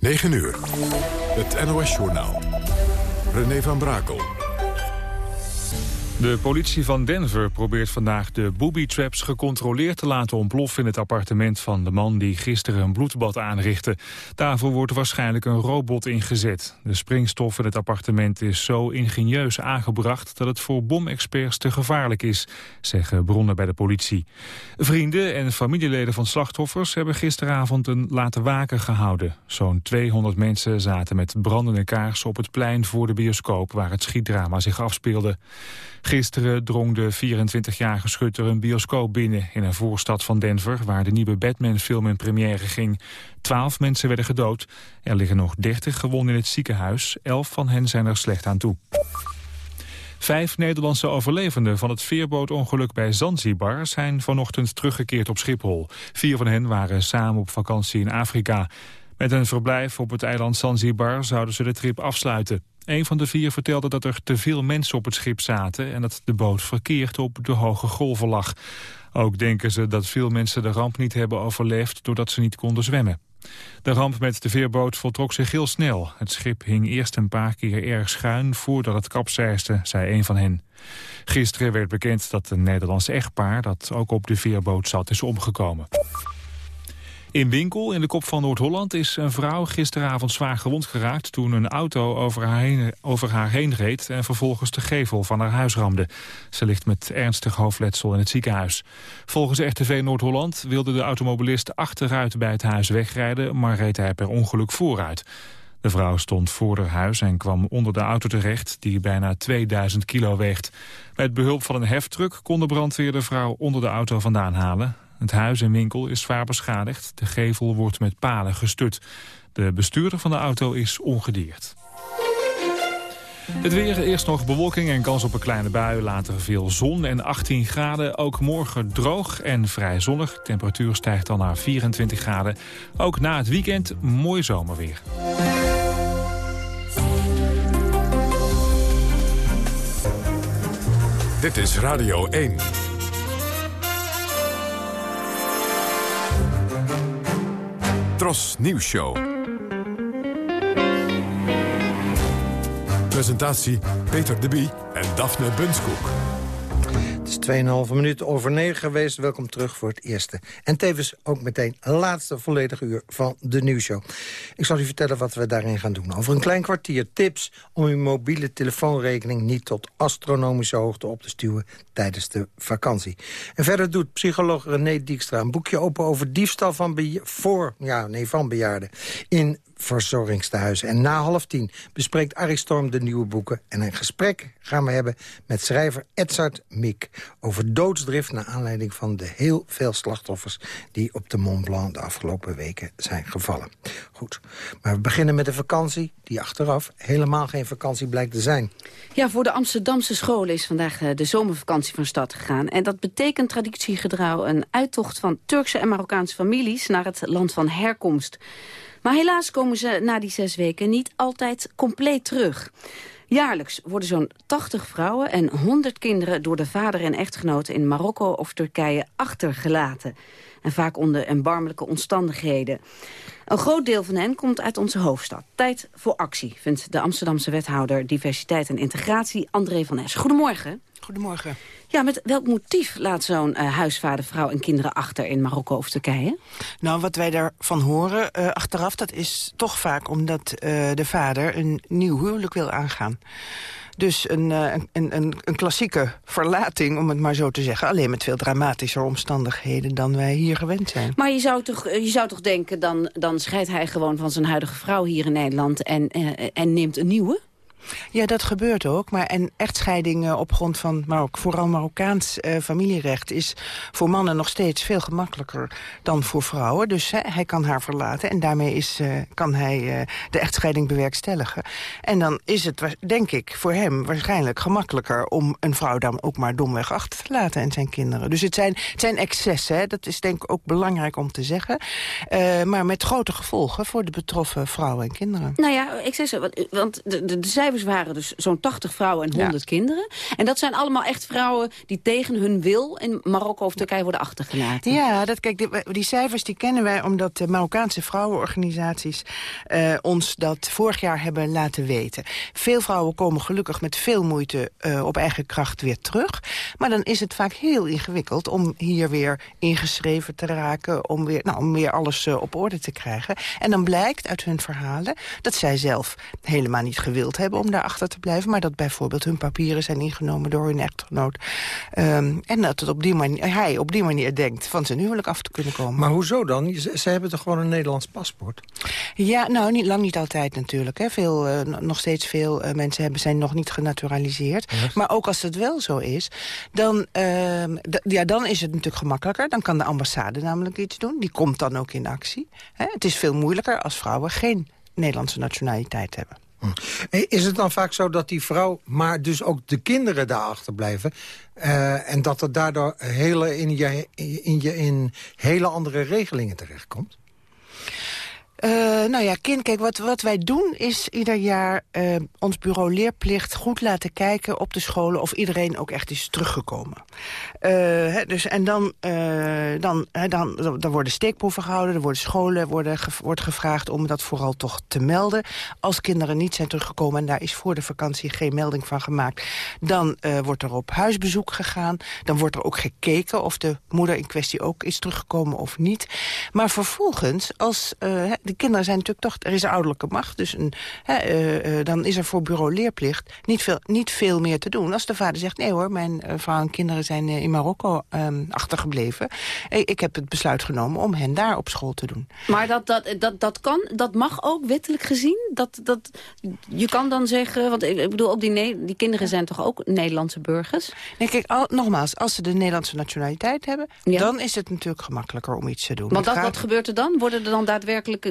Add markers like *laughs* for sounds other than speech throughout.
9 uur. Het NOS-journaal. René van Brakel. De politie van Denver probeert vandaag de booby-traps gecontroleerd te laten ontploffen in het appartement van de man die gisteren een bloedbad aanrichtte. Daarvoor wordt waarschijnlijk een robot ingezet. De springstof in het appartement is zo ingenieus aangebracht dat het voor bomexperts te gevaarlijk is, zeggen bronnen bij de politie. Vrienden en familieleden van slachtoffers hebben gisteravond een laten waken gehouden. Zo'n 200 mensen zaten met brandende kaarsen op het plein voor de bioscoop waar het schietdrama zich afspeelde. Gisteren drong de 24-jarige schutter een bioscoop binnen in een voorstad van Denver, waar de nieuwe Batman-film in première ging. Twaalf mensen werden gedood. Er liggen nog 30 gewonden in het ziekenhuis. Elf van hen zijn er slecht aan toe. Vijf Nederlandse overlevenden van het veerbootongeluk bij Zanzibar zijn vanochtend teruggekeerd op Schiphol. Vier van hen waren samen op vakantie in Afrika. Met een verblijf op het eiland Zanzibar zouden ze de trip afsluiten. Een van de vier vertelde dat er te veel mensen op het schip zaten... en dat de boot verkeerd op de hoge golven lag. Ook denken ze dat veel mensen de ramp niet hebben overleefd... doordat ze niet konden zwemmen. De ramp met de veerboot voltrok zich heel snel. Het schip hing eerst een paar keer erg schuin voordat het kapseisde, zei een van hen. Gisteren werd bekend dat een Nederlands echtpaar dat ook op de veerboot zat is omgekomen. In Winkel, in de kop van Noord-Holland, is een vrouw gisteravond zwaar gewond geraakt... toen een auto over haar, heen, over haar heen reed en vervolgens de gevel van haar huis ramde. Ze ligt met ernstig hoofdletsel in het ziekenhuis. Volgens RTV Noord-Holland wilde de automobilist achteruit bij het huis wegrijden... maar reed hij per ongeluk vooruit. De vrouw stond voor haar huis en kwam onder de auto terecht... die bijna 2000 kilo weegt. Met behulp van een heftruck kon de brandweer de vrouw onder de auto vandaan halen. Het huis en winkel is zwaar beschadigd. De gevel wordt met palen gestut. De bestuurder van de auto is ongedeerd. Het weer, eerst nog bewolking en kans op een kleine bui, later veel zon en 18 graden. Ook morgen droog en vrij zonnig. Temperatuur stijgt dan naar 24 graden. Ook na het weekend mooi zomerweer. Dit is Radio 1. Tros Nieuws Show. Presentatie Peter de Bie en Daphne Bunskoek. Het is 2,5 minuten over 9 geweest. Welkom terug voor het eerste. En tevens ook meteen laatste volledige uur van de nieuwsshow. Ik zal u vertellen wat we daarin gaan doen. Over een klein kwartier tips om uw mobiele telefoonrekening... niet tot astronomische hoogte op te stuwen tijdens de vakantie. En verder doet psycholoog René Dijkstra een boekje open... over diefstal van, voor, ja, nee, van bejaarden in verzorgingstehuizen. En na half tien bespreekt Arie Storm de nieuwe boeken. En een gesprek gaan we hebben met schrijver Edzard Mik... over doodsdrift naar aanleiding van de heel veel slachtoffers... die op de Mont Blanc de afgelopen weken zijn gevallen. Goed, maar we beginnen met de vakantie... die achteraf helemaal geen vakantie blijkt te zijn. Ja, voor de Amsterdamse scholen is vandaag eh, de zomervakantie van start gegaan. En dat betekent traditiegetrouw een uittocht van Turkse en Marokkaanse families... naar het land van herkomst. Maar helaas komen ze na die zes weken niet altijd compleet terug. Jaarlijks worden zo'n 80 vrouwen en 100 kinderen... door de vader en echtgenoten in Marokko of Turkije achtergelaten. En vaak onder erbarmelijke omstandigheden. Een groot deel van hen komt uit onze hoofdstad. Tijd voor actie, vindt de Amsterdamse wethouder Diversiteit en Integratie André van Es. Goedemorgen. Goedemorgen. Ja, met welk motief laat zo'n uh, huisvader vrouw en kinderen achter in Marokko of Turkije? Nou, wat wij daarvan horen uh, achteraf, dat is toch vaak omdat uh, de vader een nieuw huwelijk wil aangaan. Dus een, een, een, een klassieke verlating, om het maar zo te zeggen. Alleen met veel dramatischer omstandigheden dan wij hier gewend zijn. Maar je zou toch, je zou toch denken, dan, dan scheidt hij gewoon van zijn huidige vrouw hier in Nederland... en, en neemt een nieuwe? Ja, dat gebeurt ook. Maar en echtscheiding op grond van Marok, vooral Marokkaans uh, familierecht... is voor mannen nog steeds veel gemakkelijker dan voor vrouwen. Dus hij kan haar verlaten en daarmee is, uh, kan hij uh, de echtscheiding bewerkstelligen. En dan is het, denk ik, voor hem waarschijnlijk gemakkelijker... om een vrouw dan ook maar domweg achter te laten en zijn kinderen. Dus het zijn, het zijn excessen, hè. dat is denk ik ook belangrijk om te zeggen. maar met grote gevolgen voor de betroffen vrouwen en kinderen. Nou ja, excessen, want, want de, de cijfers waren dus zo'n 80 vrouwen en 100 kinderen. En dat zijn allemaal echt vrouwen die tegen hun wil in Marokko of Turkije worden achtergelaten. Ja, dat, kijk, die, die cijfers die kennen wij omdat de Marokkaanse vrouwenorganisaties uh, ons dat vorig jaar hebben laten weten. Veel vrouwen komen gelukkig met veel moeite uh, op eigen kracht weer terug. Maar dan is het vaak heel ingewikkeld om hier weer ingeschreven te raken... om weer, nou, om weer alles uh, op orde te krijgen. En dan blijkt uit hun verhalen dat zij zelf helemaal niet gewild hebben om daar achter te blijven... maar dat bijvoorbeeld hun papieren zijn ingenomen door hun echtgenoot. Um, en dat het op die manier, hij op die manier denkt van zijn huwelijk af te kunnen komen. Maar hoezo dan? Ze, ze hebben toch gewoon een Nederlands paspoort? Ja, nou, niet, lang niet altijd natuurlijk. Hè. Veel, uh, nog steeds veel uh, mensen hebben, zijn nog niet genaturaliseerd. Maar ook als het wel zo is, dan, uh, ja, dan is het natuurlijk gemakkelijker. Dan kan de ambassade namelijk iets doen. Die komt dan ook in actie. Hè. Het is veel moeilijker als vrouwen geen Nederlandse nationaliteit hebben. Is het dan vaak zo dat die vrouw, maar dus ook de kinderen daarachter blijven... Uh, en dat er daardoor hele in, je, in, je, in hele andere regelingen terechtkomt? Uh, nou ja, kind, kijk, wat, wat wij doen is ieder jaar uh, ons bureau leerplicht goed laten kijken op de scholen of iedereen ook echt is teruggekomen. Uh, dus, en dan, dan, hè, dan, dan worden steekproeven gehouden, er worden scholen worden wordt gevraagd om dat vooral toch te melden. Als kinderen niet zijn teruggekomen en daar is voor de vakantie geen melding van gemaakt, dan wordt er op huisbezoek gegaan. Dan wordt er ook gekeken of de moeder in kwestie ook is teruggekomen of niet. Maar vervolgens, als de kinderen zijn natuurlijk toch... Er is ouderlijke macht, dus een, hè, uh, uh, dan is er voor bureau leerplicht niet veel, niet veel meer te doen. Als de vader zegt, nee hoor, mijn uh, vrouw en kinderen zijn in Marokko um, achtergebleven. ik heb het besluit genomen om hen daar op school te doen. Maar dat, dat, dat, dat kan, dat mag ook wettelijk gezien? Dat, dat, je kan dan zeggen, want ik bedoel, ook die, die kinderen zijn toch ook Nederlandse burgers? Nee, kijk, al, nogmaals, als ze de Nederlandse nationaliteit hebben... Ja. dan is het natuurlijk gemakkelijker om iets te doen. Want dat, gaat... wat gebeurt er dan? Worden er dan daadwerkelijk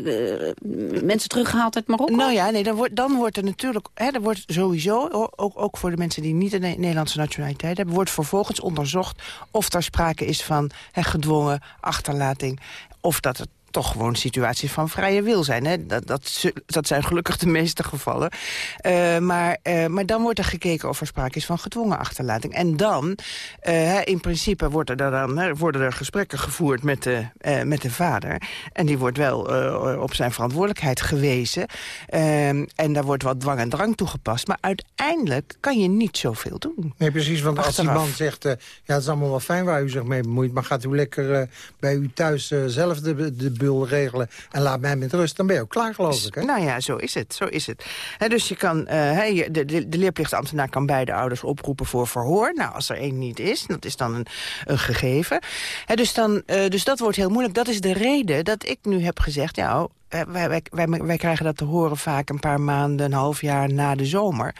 mensen teruggehaald uit Marokko? Nou ja, nee, dan wordt, dan wordt er natuurlijk... Hè, er wordt sowieso, ook, ook voor de mensen die niet de Nederlandse nationaliteit hebben... wordt vervolgens onderzocht of er sprake is van hè, gedwongen achterlating... of dat het toch gewoon situaties van vrije wil zijn. Hè? Dat, dat, dat zijn gelukkig de meeste gevallen. Uh, maar, uh, maar dan wordt er gekeken of er sprake is van gedwongen achterlating. En dan, uh, in principe worden er dan, worden er gesprekken gevoerd met de, met de vader. En die wordt wel op zijn verantwoordelijkheid gewezen. En daar wordt wat dwang en drang toegepast. Maar uiteindelijk kan je niet zoveel doen. Nee, precies, want Achteraf. als die man zegt... ja, het is allemaal wel fijn waar u zich mee bemoeit... maar gaat u lekker bij u thuis zelf de, de bul regelen en laat mij met rust, dan ben je ook klaar, geloof ik. Hè? Nou ja, zo is het. Zo is het. He, dus je kan, uh, de, de, de leerplichtambtenaar kan beide ouders oproepen voor verhoor. Nou, als er één niet is, dat is dan een, een gegeven. He, dus, dan, uh, dus dat wordt heel moeilijk. Dat is de reden dat ik nu heb gezegd, ja, wij, wij, wij, wij, krijgen dat te horen vaak een paar maanden, een half jaar na de zomer.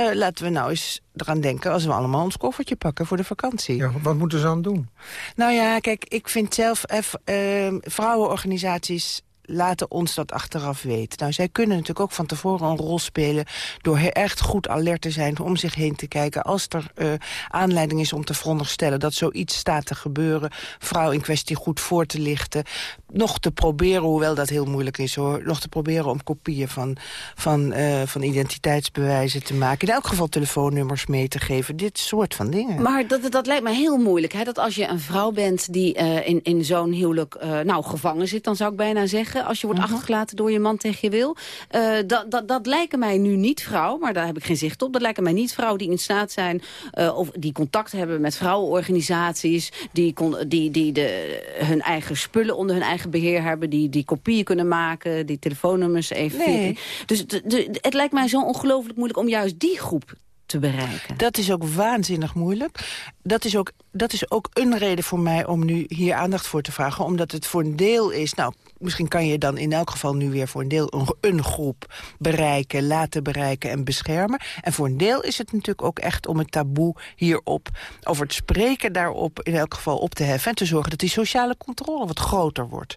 Uh, laten we nou eens eraan denken als we allemaal ons koffertje pakken voor de vakantie. Ja, wat moeten ze aan doen? Nou ja, kijk, ik vind zelf... Uh, vrouwenorganisaties laten ons dat achteraf weten. Nou, zij kunnen natuurlijk ook van tevoren een rol spelen... door echt goed alert te zijn, om zich heen te kijken. Als er uh, aanleiding is om te veronderstellen dat zoiets staat te gebeuren... vrouw in kwestie goed voor te lichten. Nog te proberen, hoewel dat heel moeilijk is hoor... nog te proberen om kopieën van, van, uh, van identiteitsbewijzen te maken. In elk geval telefoonnummers mee te geven. Dit soort van dingen. Maar dat, dat lijkt me heel moeilijk. Hè? Dat als je een vrouw bent die uh, in, in zo'n huwelijk nou, gevangen zit... dan zou ik bijna zeggen als je wordt uh -huh. achtergelaten door je man tegen je wil. Uh, dat, dat, dat lijken mij nu niet vrouwen, maar daar heb ik geen zicht op. Dat lijken mij niet vrouwen die in staat zijn... Uh, of die contact hebben met vrouwenorganisaties... die, die, die de, hun eigen spullen onder hun eigen beheer hebben... die, die kopieën kunnen maken, die telefoonnummers even... Nee. Dus de, de, het lijkt mij zo ongelooflijk moeilijk om juist die groep te bereiken. Dat is ook waanzinnig moeilijk. Dat is ook, dat is ook een reden voor mij om nu hier aandacht voor te vragen. Omdat het voor een deel is... Nou, misschien kan je dan in elk geval nu weer voor een deel een, groep bereiken, laten bereiken en beschermen. En voor een deel is het natuurlijk ook echt om het taboe hierop, over het spreken daarop in elk geval op te heffen. En te zorgen dat die sociale controle wat groter wordt.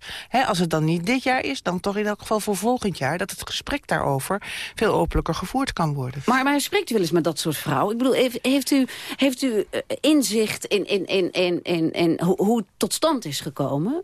Als het dan niet dit jaar is, dan toch in elk geval voor volgend jaar, dat het gesprek daarover veel openlijker gevoerd kan worden. Maar, maar spreekt u wel eens met dat soort vrouwen? Ik bedoel, heeft, u, heeft u inzicht in, in, in, in, in, in hoe, hoe het tot stand is gekomen?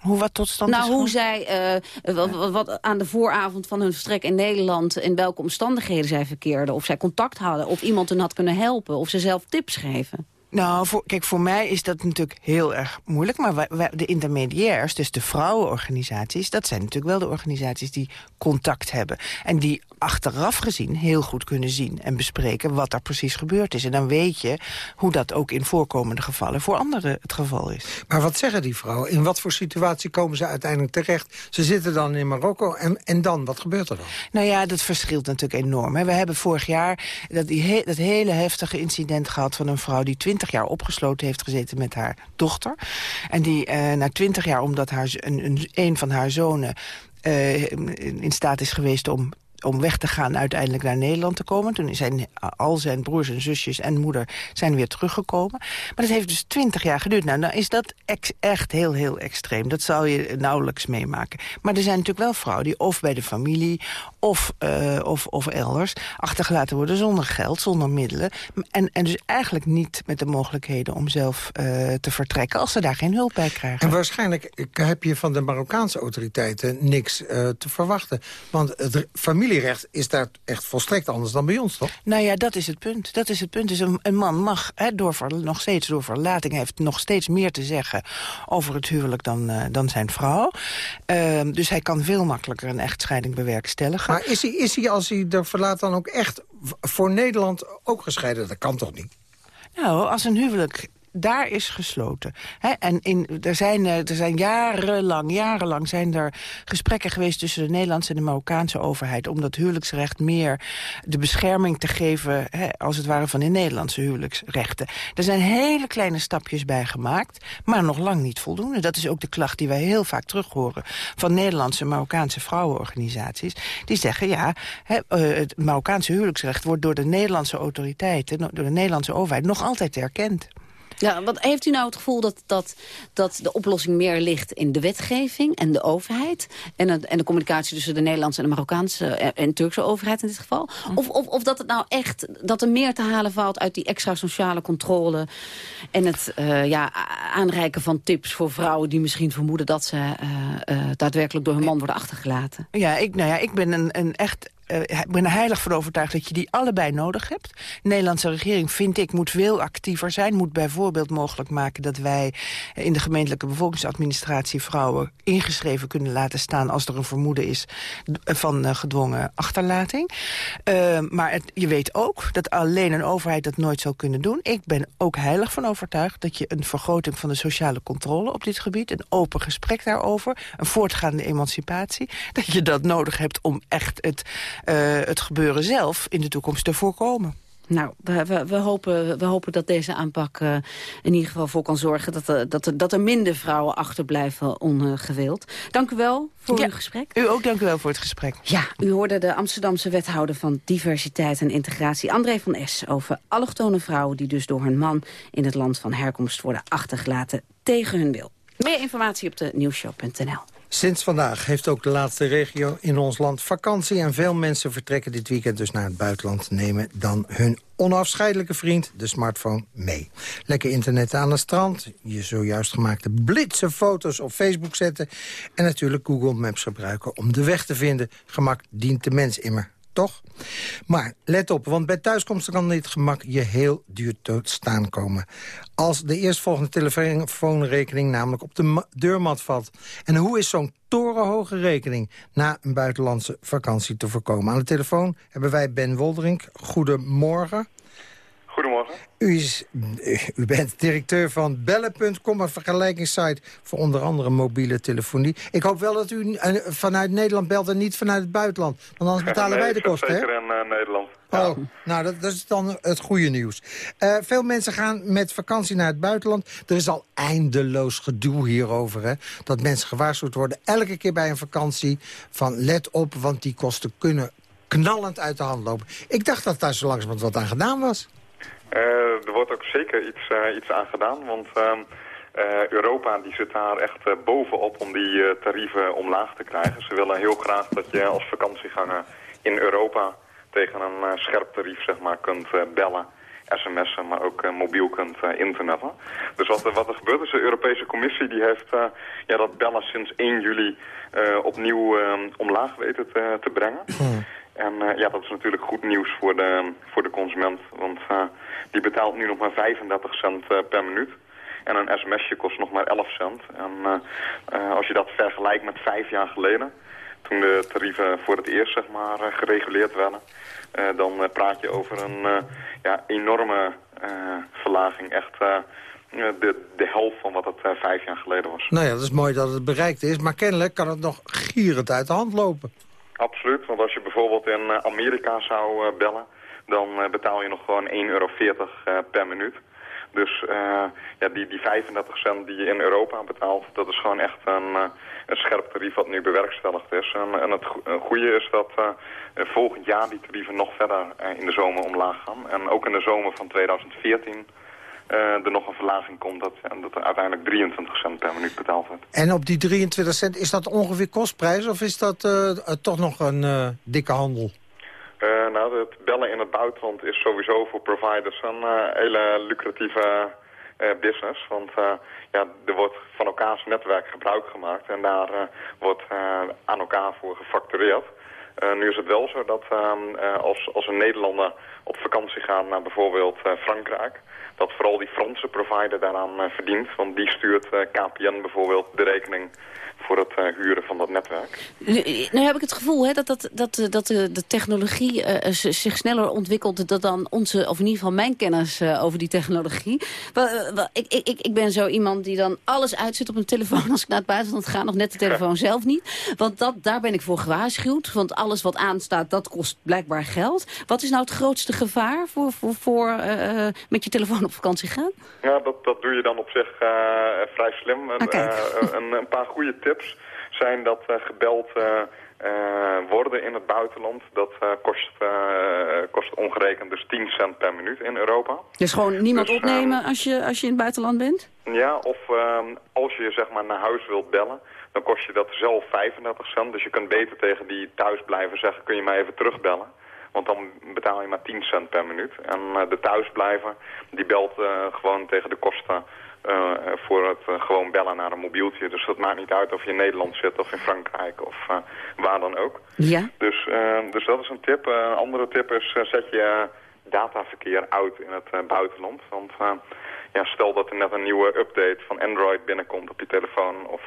Hoe wat tot stand nou, is hoe zij uh, wat, wat, aan de vooravond van hun vertrek in Nederland... in welke omstandigheden zij verkeerden. Of zij contact hadden, of iemand hun had kunnen helpen. Of ze zelf tips geven. Nou, voor, kijk, voor mij is dat natuurlijk heel erg moeilijk. Maar wij, wij, de intermediairs, dus de vrouwenorganisaties... dat zijn natuurlijk wel de organisaties die contact hebben. En die achteraf gezien heel goed kunnen zien en bespreken... wat er precies gebeurd is. En dan weet je hoe dat ook in voorkomende gevallen... voor anderen het geval is. Maar wat zeggen die vrouwen? In wat voor situatie komen ze uiteindelijk terecht? Ze zitten dan in Marokko en, en dan? Wat gebeurt er dan? Nou ja, dat verschilt natuurlijk enorm. Hè. We hebben vorig jaar dat, die he dat hele heftige incident gehad... van een vrouw die 20 jaar opgesloten heeft gezeten met haar dochter. En die eh, na 20 jaar, omdat haar, een, een, een van haar zonen... Uh, in staat is geweest om om weg te gaan uiteindelijk naar Nederland te komen. Toen zijn al zijn broers en zusjes en moeder zijn weer teruggekomen. Maar dat heeft dus twintig jaar geduurd. Nou, dan is dat echt heel, heel extreem. Dat zal je nauwelijks meemaken. Maar er zijn natuurlijk wel vrouwen die of bij de familie of, uh, of, of elders achtergelaten worden zonder geld, zonder middelen. En, en dus eigenlijk niet met de mogelijkheden om zelf uh, te vertrekken als ze daar geen hulp bij krijgen. En waarschijnlijk heb je van de Marokkaanse autoriteiten niks uh, te verwachten. Want het familie familierecht is daar echt volstrekt anders dan bij ons, toch? Nou ja, dat is het punt. Dat is het punt. Dus een, een man mag hè, door nog steeds door verlating... heeft nog steeds meer te zeggen over het huwelijk dan, dan zijn vrouw. Uh, dus hij kan veel makkelijker een echtscheiding bewerkstelligen. Maar is hij, is als hij er verlaat dan ook echt voor Nederland ook gescheiden? Dat kan toch niet? Nou, als een huwelijk daar is gesloten. en in, er, zijn, eh, er zijn jarenlang, jarenlang zijn er gesprekken geweest... tussen de Nederlandse en de Marokkaanse overheid... om dat huwelijksrecht meer de bescherming te geven... als het ware van de Nederlandse huwelijksrechten. Er zijn hele kleine stapjes bij gemaakt, maar nog lang niet voldoende. Dat is ook de klacht die wij heel vaak terug horen... van Nederlandse en Marokkaanse vrouwenorganisaties. Die zeggen, ja, eh, het Marokkaanse huwelijksrecht... wordt door de Nederlandse autoriteiten, door de Nederlandse overheid... nog altijd erkend. Ja, wat heeft u nou het gevoel dat, dat, dat de oplossing meer ligt in de wetgeving en de overheid? En, het, en de communicatie tussen de Nederlandse en de Marokkaanse en, en Turkse overheid in dit geval? Hm. Of, of, of dat het nou echt, dat er meer te halen valt uit die extra sociale controle en het uh, ja, aanreiken van tips voor vrouwen die misschien vermoeden dat ze uh, uh, daadwerkelijk door hun man worden achtergelaten? Ja, ik, nou ja, ik ben een, een echt uh, ik ben er heilig van overtuigd dat je die allebei nodig hebt. De Nederlandse regering, vind ik, moet veel actiever zijn. Moet bijvoorbeeld mogelijk maken dat wij in de gemeentelijke bevolkingsadministratie vrouwen ingeschreven kunnen laten staan als er een vermoeden is van uh, gedwongen achterlating. Uh, maar je weet ook dat alleen een overheid dat nooit zal kunnen doen. Ik ben ook heilig van overtuigd dat je een vergroting van de sociale controle op dit gebied, een open gesprek daarover, een voortgaande emancipatie, *laughs* dat je dat nodig hebt om echt het het gebeuren zelf in de toekomst te voorkomen. Nou, we, we, we, hopen, we hopen dat deze aanpak uh, in ieder geval voor kan zorgen... dat er, dat er, dat er minder vrouwen achterblijven ongewild. Dank u wel voor ja, uw gesprek. U ook dank u wel voor het gesprek. Ja, u hoorde de Amsterdamse wethouder van diversiteit en integratie... André van S. over allochtone vrouwen die dus door hun man... in het land van herkomst worden achtergelaten tegen hun wil. Meer informatie op de nieuwshow.nl. Sinds vandaag heeft ook de laatste regio in ons land vakantie... en veel mensen vertrekken dit weekend dus naar het buitenland... nemen dan hun onafscheidelijke vriend, de smartphone, mee. Lekker internet aan het strand, je zojuist gemaakte blitse foto's op Facebook zetten... en natuurlijk Google Maps gebruiken om de weg te vinden. Gemak dient de mens immer Maar let op, want bij thuiskomst kan dit gemak je heel duur tot staan komen. Als de eerstvolgende telefoonrekening namelijk op de deurmat valt. En hoe is zo'n torenhoge rekening na een buitenlandse vakantie te voorkomen? Aan de telefoon hebben wij Ben Wolderink. Goedemorgen. Goedemorgen. U, is, u bent directeur van bellen.com, een vergelijkingssite voor onder andere mobiele telefonie. Ik hoop wel dat u eh, vanuit Nederland belt en niet vanuit het buitenland. Want anders *laughs* betalen wij de kosten, hè? zeker in uh, Nederland. Oh, nou, dat, dat, is dan het goede nieuws. Uh, veel mensen gaan met vakantie naar het buitenland. Er is al eindeloos gedoe hierover, hè. Dat mensen gewaarschuwd worden elke keer bij een vakantie... van let op, want die kosten kunnen knallend uit de hand lopen. Ik dacht dat daar zo langzamerhand wat aan gedaan was. Uh, er wordt ook zeker iets, uh, iets aan gedaan, want uh, Europa die zit daar echt bovenop om die tarieven omlaag te krijgen. Ze willen heel graag dat je als vakantieganger in Europa tegen een scherp tarief zeg maar, kunt bellen sms'en, maar ook mobiel kunt internetten. Dus wat, wat er gebeurt is, de Europese Commissie die heeft ja, dat bellen sinds 1 juli opnieuw omlaag weten te, te brengen. Hmm. En ja, dat is natuurlijk goed nieuws voor de, voor de consument, want die betaalt nu nog maar 35 cent per minuut. En een sms'je kost nog maar 11 cent. En als je dat vergelijkt met vijf jaar geleden toen de tarieven voor het eerst zeg maar, eh, gereguleerd werden. Eh, dan eh, praat je over een ja, enorme verlaging. Echt de, de helft van wat het vijf jaar geleden was. Nou ja, dat is mooi dat het bereikt is. Maar kennelijk kan het nog gierend uit de hand lopen. Absoluut, want als je bijvoorbeeld in Amerika zou bellen... dan betaal je nog gewoon 1,40 euro per minuut. Dus uh, ja, die, die 35 cent die je in Europa betaalt, dat is gewoon echt een, uh, een scherp tarief wat nu bewerkstelligd is. En, en het goede is dat uh, volgend jaar die tarieven nog verder in de zomer omlaag gaan. En ook in de zomer van 2014 er nog een verlaging komt dat, en dat er uiteindelijk 23 cent per minuut betaald wordt. En op die 23 cent, is dat ongeveer kostprijs of is dat toch nog een dikke handel? Uh, nou, het bellen in het buitenland is sowieso voor providers een uh, hele lucratieve uh, business. Want ja, er wordt van elkaars netwerk gebruik gemaakt en daar wordt aan elkaar voor gefactureerd. nu is het wel zo dat ehm, als, als een Nederlander op vakantie gaat naar bijvoorbeeld Frankrijk... dat vooral die Franse provider daaraan verdient. Want die stuurt KPN bijvoorbeeld de rekening voor het uh, huren van dat netwerk. Nu, heb ik het gevoel hè, dat, dat, dat, eh, dat de, technologie zich sneller ontwikkelt... dan onze, of in ieder geval mijn kennis over die technologie. ik, ik, ik ben zo iemand die dan alles uitzet op een telefoon... *laughs* als ik naar het buitenland ga, nog net de telefoon zelf niet. Want dat, daar ben ik voor gewaarschuwd. Want alles wat aanstaat, dat kost blijkbaar geld. Wat is nou het grootste gevaar voor, voor, voor met je telefoon op vakantie gaan? Ja, dat, dat doe je dan op zich vrij slim. Okay. een, een paar goede tips zijn dat gebeld uh, worden in het buitenland. Dat kost, kost ongerekend dus 10 cent per minuut in Europa. Dus gewoon niemand dus, opnemen als je, als je in het buitenland bent? Ja, of ehm, als je zeg maar naar huis wilt bellen, dan kost je dat zelf 35 cent. Dus je kunt beter tegen die thuis blijven zeggen, kun je mij even terugbellen. Want dan betaal je maar 10 cent per minuut. En de thuisblijver, die belt gewoon tegen de kosten uh, voor het uh, gewoon bellen naar een mobieltje. Dus dat maakt niet uit of je in Nederland zit of in Frankrijk of uh, waar dan ook. Ja. Dus, dus dat is een tip. een andere tip is zet je dataverkeer uit in het buitenland. Want ja, stel dat er net een nieuwe update van Android binnenkomt op je telefoon... of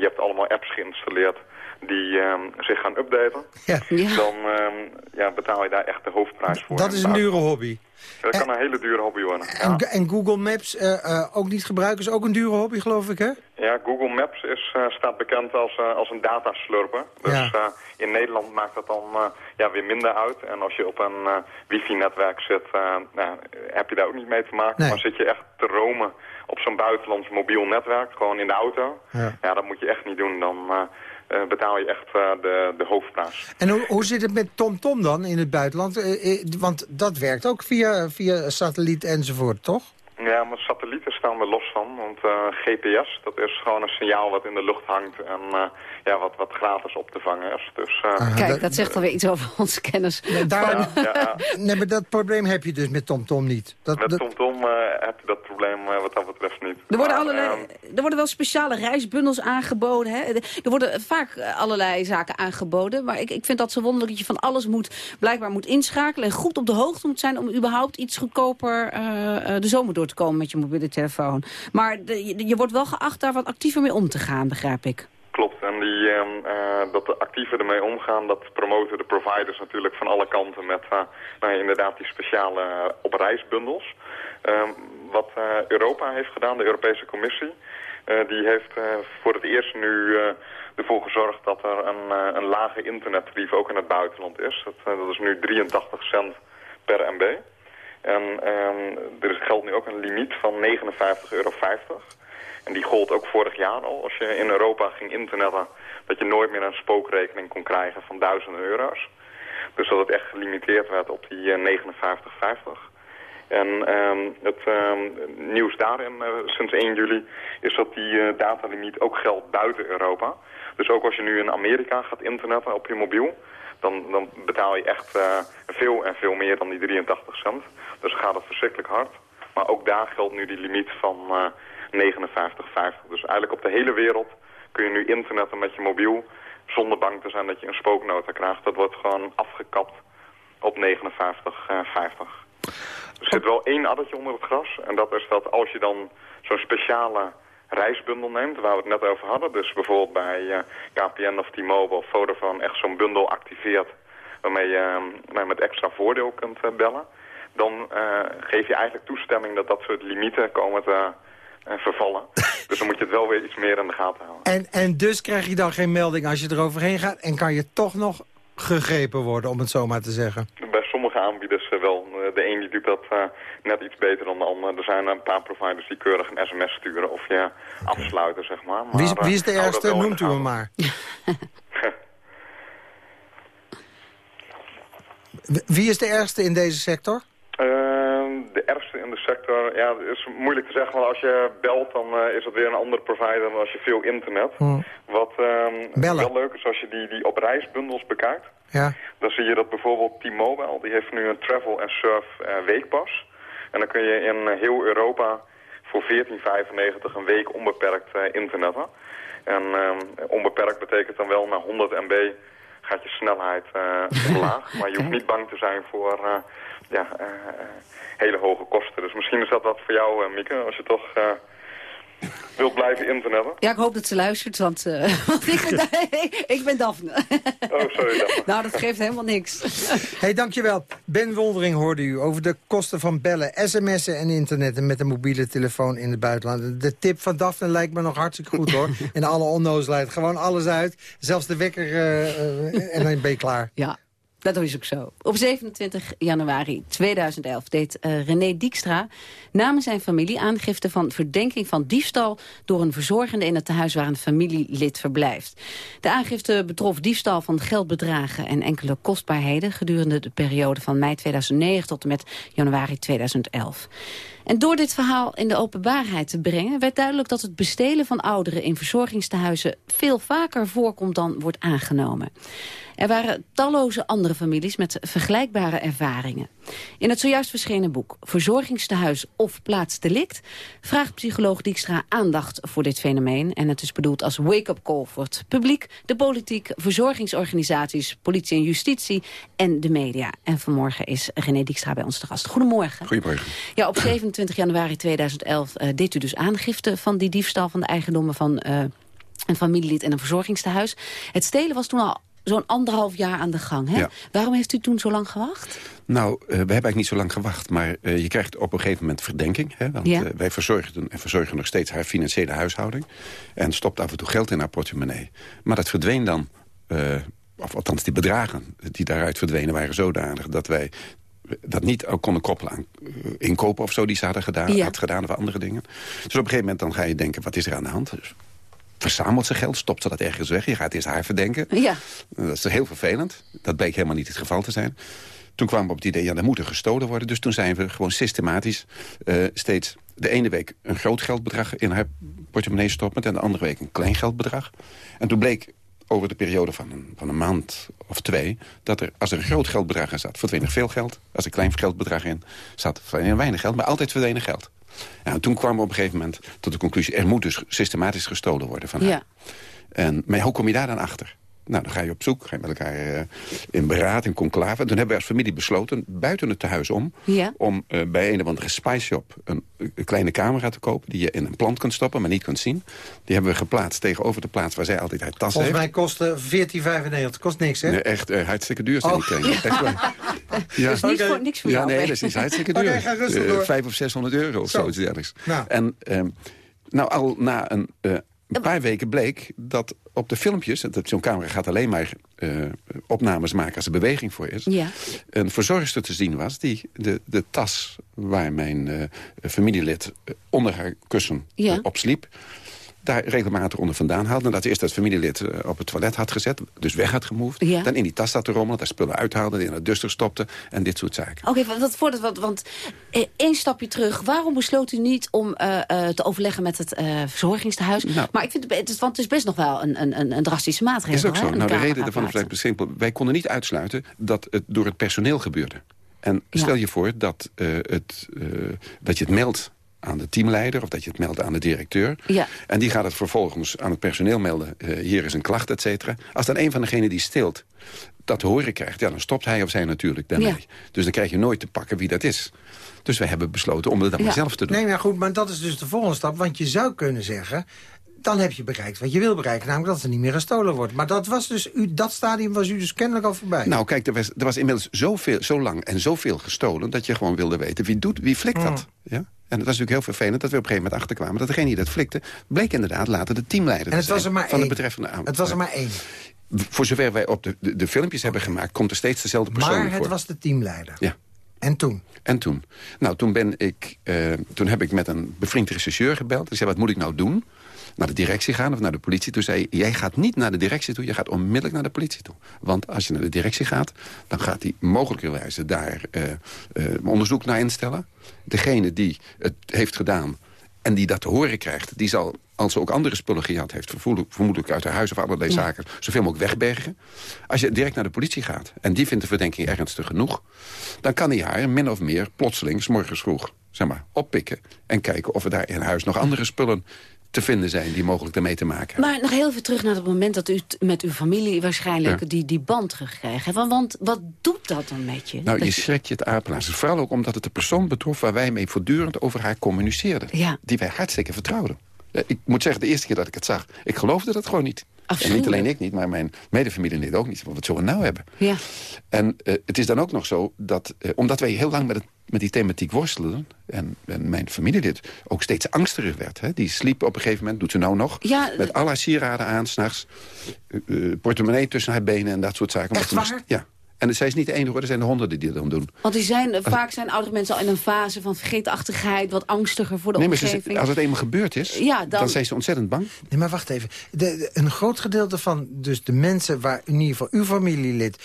je hebt allemaal apps geïnstalleerd die um, zich gaan updaten... Ja. dan um, ja, betaal je daar echt de hoofdprijs voor. Dat is een dure hobby. Dat kan een hele dure hobby worden. En, en Google Maps uh, uh, ook niet gebruiken is ook een dure hobby, geloof ik, hè? Ja, Google Maps is, uh, staat bekend als, als een dataslurper. Dus ja. in Nederland maakt dat dan ja, weer minder uit. En als je op een wifi-netwerk zit, nou, heb je daar ook niet mee te maken. Nee. Maar zit je echt te romen op zo'n buitenlands mobiel netwerk, gewoon in de auto... Ja, ja dat moet je echt niet doen. Dan betaal je echt uh, de, de hoofdprijs. En hoe, hoe zit het met TomTom -tom dan in het buitenland? Uh, want dat werkt ook via, via satelliet enzovoort, toch? Ja, maar satellieten staan we los van. Want GPS, dat is gewoon een signaal wat in de lucht hangt... en ja, wat, wat gratis op te vangen is. Dus, uh... Kijk, dat zegt alweer iets over onze kennis. Nee, daar, ja, nee, maar dat probleem heb je dus met TomTom -tom niet. Dat, met TomTom -tom, uh, heb je dat probleem uh, wat dat betreft niet. Er worden, allerlei, ehm, er worden wel speciale reisbundels aangeboden. Hè? Er worden vaak allerlei zaken aangeboden. Maar ik, ik vind dat zo wonderlijk dat je van alles moet, blijkbaar moet inschakelen... en goed op de hoogte moet zijn om überhaupt iets goedkoper de zomer door te komen met je mobiele telefoon. Maar de, je, je wordt wel geacht daar wat actiever mee om te gaan, begrijp ik. Klopt, en die, uh, dat de actieven ermee omgaan, dat promoten de providers natuurlijk van alle kanten met uh, nou, inderdaad die speciale uh, opreisbundels. Ehm, wat Europa heeft gedaan, de Europese Commissie, die heeft voor het eerst nu ervoor gezorgd dat er een, een lage internettarief ook in het buitenland is. Dat, dat is nu 83 cent per MB. En ehm, er geldt nu ook een limiet van 59,50 euro. En die gold ook vorig jaar al. Als je in Europa ging internetten, dat je nooit meer een spookrekening kon krijgen van duizenden euro's. Dus dat het echt gelimiteerd werd op die 59,50. Eh, en um, het um, nieuws daarin uh, sinds 1 juli is dat die uh, datalimiet ook geldt buiten Europa. Dus ook als je nu in Amerika gaat internetten op je mobiel... dan, dan betaal je echt veel en veel meer dan die 83 cent. Dus gaat het verschrikkelijk hard. Maar ook daar geldt nu die limiet van 59,50. Dus eigenlijk op de hele wereld kun je nu internetten met je mobiel... zonder bang te zijn dat je een spooknota krijgt. Dat wordt gewoon afgekapt op 59,50. Er zit wel één addertje onder het gras. En dat is dat als je dan zo'n speciale reisbundel neemt, waar we het net over hadden. Dus bijvoorbeeld bij eh, KPN of T-Mobile of Vodafone echt zo'n bundel activeert waarmee je uh, met extra voordeel kunt uh, bellen. Dan geef je eigenlijk toestemming dat dat soort limieten komen te vervallen. *laughs* dus dan moet je het wel weer iets meer in de gaten houden. En, en dus krijg je dan geen melding als je eroverheen gaat en kan je toch nog gegrepen worden, om het zo maar te zeggen? Bij sommige aanbieders wel. De een die doet dat uh, net iets beter dan de ander. Er zijn een paar providers die keurig een sms sturen of je afsluiten, zeg maar. maar wie, is, wie is de ergste? Noemt u hem maar. *laughs* wie is de ergste in deze sector? Ehm, de ergste ja, het is moeilijk te zeggen. Want als je belt, dan uh, is het weer een andere provider dan als je veel internet. Hmm. Wat um, wel leuk is als je die, die op reisbundels bekijkt. Ja. Dan zie je dat bijvoorbeeld T-Mobile, die heeft nu een travel en surf uh, weekpas. En dan kun je in heel Europa voor 14,95 een week onbeperkt uh, internetten. En um, onbeperkt betekent dan wel na 100 MB gaat je snelheid uh, omlaag. *laughs* maar je hoeft niet bang te zijn voor ja, uh, hele hoge kosten. Dus misschien is dat wat voor jou, Mieke, als je toch wilt blijven internetten. Ja, ik hoop dat ze luistert, want, uh, *laughs* want ik, ben, ik ben Daphne. Oh, sorry Daphne. *laughs* nou, dat geeft helemaal niks. *laughs* hey, dankjewel. Ben Woldering hoorde u over de kosten van bellen, sms'en en internetten met een mobiele telefoon in het buitenland. De tip van Daphne lijkt me nog hartstikke goed hoor. In alle onnozelheid. Gewoon alles uit. Zelfs de wekker uh, uh, en dan ben je klaar. Ja, dat is ook zo. Op 27 januari 2011 deed uh, René Dijkstra namens zijn familie aangifte van verdenking van diefstal door een verzorgende in het tehuis waar een familielid verblijft. De aangifte betrof diefstal van geldbedragen en enkele kostbaarheden gedurende de periode van mei 2009 tot en met januari 2011. En door dit verhaal in de openbaarheid te brengen... werd duidelijk dat het bestelen van ouderen in verzorgingstehuizen... veel vaker voorkomt dan wordt aangenomen. Er waren talloze andere families met vergelijkbare ervaringen. In het zojuist verschenen boek Verzorgingstehuis of plaatsdelict... vraagt psycholoog Dijkstra aandacht voor dit fenomeen. En het is bedoeld als wake-up call voor het publiek... de politiek, verzorgingsorganisaties, politie en justitie en de media. En vanmorgen is René Dijkstra bij ons te gast. Goedemorgen. Goedemorgen. Ja, op *clears throat* 27 januari 2011 uh, deed u dus aangifte van die diefstal van de eigendommen van... Uh, een familielid en een verzorgingstehuis. Het stelen was toen al zo'n anderhalf jaar aan de gang. Hè? Waarom heeft u toen zo lang gewacht? Nou, uh, we hebben eigenlijk niet zo lang gewacht. Maar uh, je krijgt op een gegeven moment verdenking. Hè, want ja. uh, wij verzorgden en verzorgen nog steeds haar financiële huishouding. En stopt af en toe geld in haar portemonnee. Maar dat verdween dan... of althans, die bedragen die daaruit verdwenen waren zodanig... dat wij dat niet konden koppelen aan inkopen of zo die ze hadden gedaan, ja. had gedaan of andere dingen. Dus op een gegeven moment dan ga je denken, wat is er aan de hand? Dus verzamelt ze geld, stopt ze dat ergens weg. Je gaat eerst haar verdenken. Ja. Dat is heel vervelend. Dat bleek helemaal niet het geval te zijn. Toen kwamen we op het idee, ja, er moet er gestolen worden. Dus toen zijn we gewoon systematisch uh, steeds de ene week een groot geldbedrag in haar portemonnee stoppen... en de andere week een klein geldbedrag. En toen bleek over de periode van een, van een maand of twee... dat er, als er een groot geldbedrag in zat, verdween er veel geld. Als er een klein geldbedrag in zat, verdween er weinig geld. Maar altijd verdwenen geld. Ja, toen kwamen we op een gegeven moment tot de conclusie... er moet dus systematisch gestolen worden van haar. Ja. En, maar hoe kom je daar dan achter? Nou, dan ga je op zoek, ga je met elkaar uh, in beraad, in conclave. toen hebben we als familie besloten, buiten het tehuis om... Ja. om uh, bij een of andere spice shop een, een, kleine camera te kopen... die je in een plant kunt stoppen, maar niet kunt zien. Die hebben we geplaatst tegenover de plaats waar zij altijd haar tas Volgens heeft. Volgens mij kost 14,95. Kost niks, hè? Nee, echt uh, hartstikke duur zijn oh. die kringen. Echt waar. *laughs* Ja. Dus niks, voor, niks voor ja, jou. nee, dat is hartstikke duur. okay, ga rustig door. Vijf of 600 euro of zo. zoiets dergelijks. Nou. En um, nou, al na een... Een paar weken bleek dat op de filmpjes... zo'n camera gaat alleen maar uh, opnames maken als er beweging voor is... Ja. een verzorgster te zien was die de, de tas waar mijn uh, familielid onder haar kussen ja. op sliep... daar regelmatig onder vandaan haalde. Nadat eerst dat familielid eh, op het toilet had gezet, dus weg had gemoefd. Ja. Dan in die tas had te rommelen, daar spullen uithaalde, die in het duster stopte en dit soort zaken. Oké, okay, wat, voordat, wat, want eh, één stapje terug. Waarom besloot u niet om uh, uh, te overleggen met het uh, verzorgingstehuis? Nou. maar ik vind het, want het is best nog wel een, een, een drastische maatregel. Is ook zo. Hè, nou, de reden daarvan is simpel. Wij konden niet uitsluiten dat het door het personeel gebeurde. En stel je voor dat, het, dat je het meldt aan de teamleider... of dat je het meldt aan de directeur. Ja. En die gaat het vervolgens aan het personeel melden. Uh, hier is een klacht, et cetera. Als dan een van degenen die steelt dat te horen krijgt... Ja, dan stopt hij of zij natuurlijk daarmee. Ja. Dus dan krijg je nooit te pakken wie dat is. Dus wij hebben besloten om het dan Ja. maar zelf te doen. Nee, maar goed, maar dat is dus de volgende stap. Want je zou kunnen zeggen... dan heb je bereikt wat je wil bereiken. Namelijk dat er niet meer gestolen wordt. Maar dat, was dus u, dat stadium was u dus kennelijk al voorbij. Nou, kijk, er was, er was inmiddels zoveel, zo lang en zoveel gestolen... dat je gewoon wilde weten wie doet, wie flikt dat. Ja? En dat was natuurlijk heel vervelend dat we op een gegeven moment achterkwamen... dat degene die dat flikte, bleek inderdaad later de teamleider en het was er maar van één. de betreffende avond. Het was er maar één. Voor zover wij op de, de, de filmpjes hebben gemaakt... komt er steeds dezelfde persoon Maar het voor. was de teamleider. Ja. En toen? En toen? Nou, toen, ben ik, eh, toen heb ik met een bevriend rechercheur gebeld. Ik zei, wat moet ik nou doen? Naar de directie gaan of naar de politie? Toen zei jij gaat niet naar de directie toe, je gaat onmiddellijk naar de politie toe. Want als je naar de directie gaat, dan gaat hij mogelijkerwijze daar eh, eh, onderzoek naar instellen. Degene die het heeft gedaan en die dat te horen krijgt... die zal, als ze ook andere spullen gehad heeft... vermoedelijk- vermoedelijk uit haar huis of allerlei zaken... zoveel mogelijk wegbergen. Als je direct naar de politie gaat... en die vindt de verdenking ernstig genoeg... dan kan hij haar min of meer plotseling... 's morgens vroeg zeg maar, oppikken... en kijken of er daar in huis nog andere spullen te vinden zijn... die mogelijk ermee te maken hebben. Maar nog heel even terug naar het moment dat u met uw familie waarschijnlijk Ja. die, die band terugkrijgt. hè? Want, want wat doet dat dan met je? Nou, Dat je schrikt je het apenlaars. Vooral ook omdat het de persoon betrof... waar wij mee voortdurend over haar communiceerden. Ja. Die wij hartstikke vertrouwden. Eh, Ik moet zeggen, de eerste keer dat ik het zag... ik geloofde dat gewoon niet. En niet alleen ik niet, maar mijn medefamilielid ook niet. Want wat zullen we nou hebben? Ja. En eh, het is dan ook nog zo dat, eh, omdat wij heel lang met, het, met die thematiek worstelden... En, en mijn familielid ook steeds angstiger werd. Hè? Die sliep op een gegeven moment, doet ze nou nog... Ja, met al haar sieraden aan, s'nachts. Uh, portemonnee tussen haar benen en dat soort zaken. Echt waar? Ja. En zij is niet de enige hoor, er zijn er honderden die dat dan doen. Want die zijn, eh, vaak zijn oudere mensen al in een fase van vergeetachtigheid... wat angstiger voor de Nee, maar omgeving. als het eenmaal gebeurd is, Ja, dan- dan... zijn ze ontzettend bang. Nee, maar wacht even. De, de- een groot gedeelte van dus de mensen waar in ieder geval uw familielid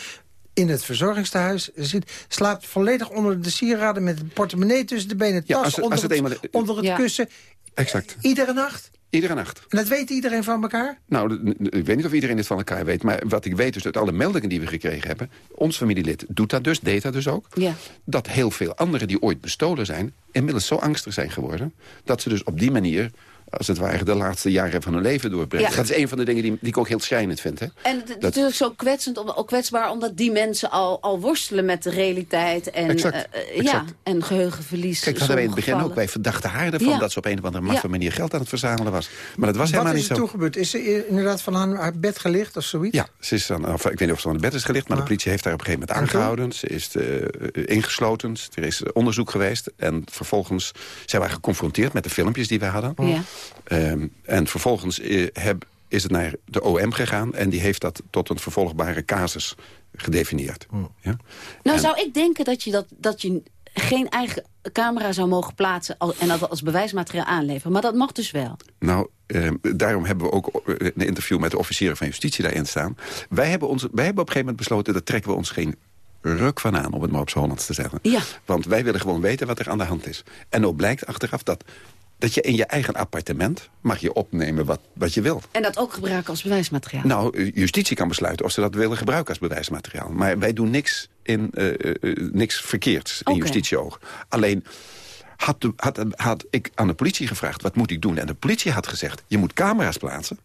in het verzorgingstehuis zit... slaapt volledig onder de sieraden met een portemonnee tussen de benen... Ja, tas als het- onder, als het het, eenmaal- onder het Ja. kussen. Exact. Iedere nacht. Iedere nacht. En dat weet iedereen van elkaar? Nou, ik weet niet of iedereen het van elkaar weet. Maar wat ik weet is uit alle meldingen die we gekregen hebben... ons familielid doet dat dus, deed dat dus ook... Ja. dat heel veel anderen die ooit bestolen zijn... inmiddels zo angstig zijn geworden... dat ze dus op die manier, als het ware, de laatste jaren van hun leven doorbrengen. Ja. Dat is een van de dingen die, die ik ook heel schrijnend vind. Hè? En het is natuurlijk zo kwetsend, om- ook kwetsbaar... omdat die mensen al, al worstelen met de realiteit en, Exact, eh, eh, exact. ja, en geheugenverlies. Kijk, dat hadden wij in het begin ook. sommige Wij verdachten haar ervan Ja. dat ze op een of andere maffe Ja. manier geld aan het verzamelen was. Maar dat was Wat helemaal is niet er zo. toen gebeurd? Is ze inderdaad van haar, haar bed gelicht of zoiets? Ja, ze is dan, of, ik weet niet of ze aan het bed is gelicht... maar de politie heeft haar op een gegeven moment aangehouden. Ze is eh, ingesloten, er is onderzoek geweest. En vervolgens zijn wij geconfronteerd met de filmpjes die wij hadden. Ja. Ehm, en vervolgens eh, heb, is het naar de OM gegaan... en die heeft dat tot een vervolgbare casus gedefinieerd. Ja? Nou, En- zou ik denken dat je, dat, dat je geen eigen camera zou mogen plaatsen... en dat als bewijsmateriaal aanleveren. Maar dat mag dus wel. Nou, ehm, daarom hebben we ook eh, een interview met de officieren van justitie daarin staan. Wij hebben, ons, wij hebben op een gegeven moment besloten... daar trekken we ons geen ruk van aan, om het maar op z'n Hollands te zeggen. Ja. Want wij willen gewoon weten wat er aan de hand is. En ook blijkt achteraf dat, dat je in je eigen appartement... mag je opnemen wat, wat je wil. En dat ook gebruiken als bewijsmateriaal. Nou, justitie kan besluiten of ze dat willen gebruiken als bewijsmateriaal. Maar wij doen niks, in, eh, eh, eh, niks verkeerds in Oké. justitieoog. Alleen had, de- had, had ik aan de politie gevraagd, wat moet ik doen? En de politie had gezegd, je moet camera's plaatsen.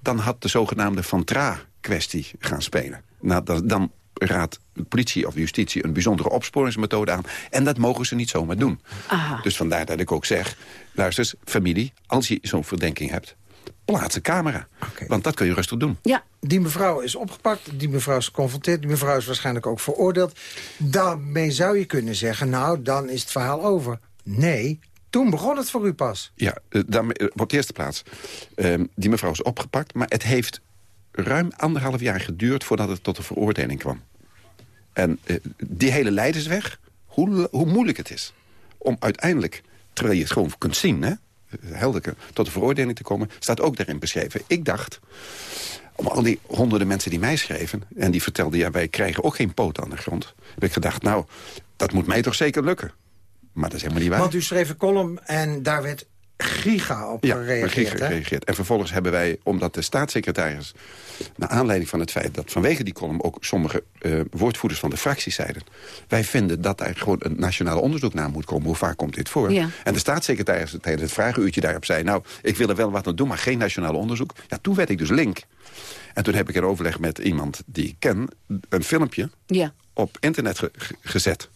Dan had de zogenaamde Van Tra-kwestie gaan spelen. Nou, dan, dan raadt de politie of justitie een bijzondere opsporingsmethode aan. En dat mogen ze niet zomaar doen. Aha. Dus vandaar dat ik ook zeg, luister eens, familie, als je zo'n verdenking hebt, plaats een camera. Want dat kun je rustig doen. Ja, Die mevrouw is opgepakt, die mevrouw is geconfronteerd... die mevrouw is waarschijnlijk ook veroordeeld. Daarmee zou je kunnen zeggen, nou, dan is het verhaal over. Nee, toen begon het voor u pas. Ja, eh, daarmee, eh, op de eerste plaats. ehm, die mevrouw is opgepakt, maar het heeft ruim anderhalf jaar geduurd... voordat het tot een veroordeling kwam. En eh, die hele leidersweg, hoe, hoe moeilijk het is... om uiteindelijk, terwijl je het gewoon kunt zien... Hè, heldeke tot de veroordeling te komen... staat ook daarin beschreven. Ik dacht, om al die honderden mensen die mij schreven... en die vertelden, ja, wij krijgen ook geen poot aan de grond... heb ik gedacht, nou, dat moet mij toch zeker lukken. Maar dat is helemaal niet waar. Want u schreef een column en daar werd giga op ja, gereageerd. giga gereageerd. En vervolgens hebben wij, omdat de staatssecretaris... naar aanleiding van het feit dat vanwege die column... ook sommige uh, woordvoerders van de fractie zeiden... wij vinden dat er gewoon een nationaal onderzoek naar moet komen. Hoe vaak komt dit voor? Ja. En de staatssecretaris tijdens het vragenuurtje daarop zei... nou, ik wil er wel wat aan doen, maar geen nationaal onderzoek. Ja, toen werd ik dus link. En toen heb ik in overleg met iemand die ik ken... een filmpje Ja. op internet ge- ge- gezet.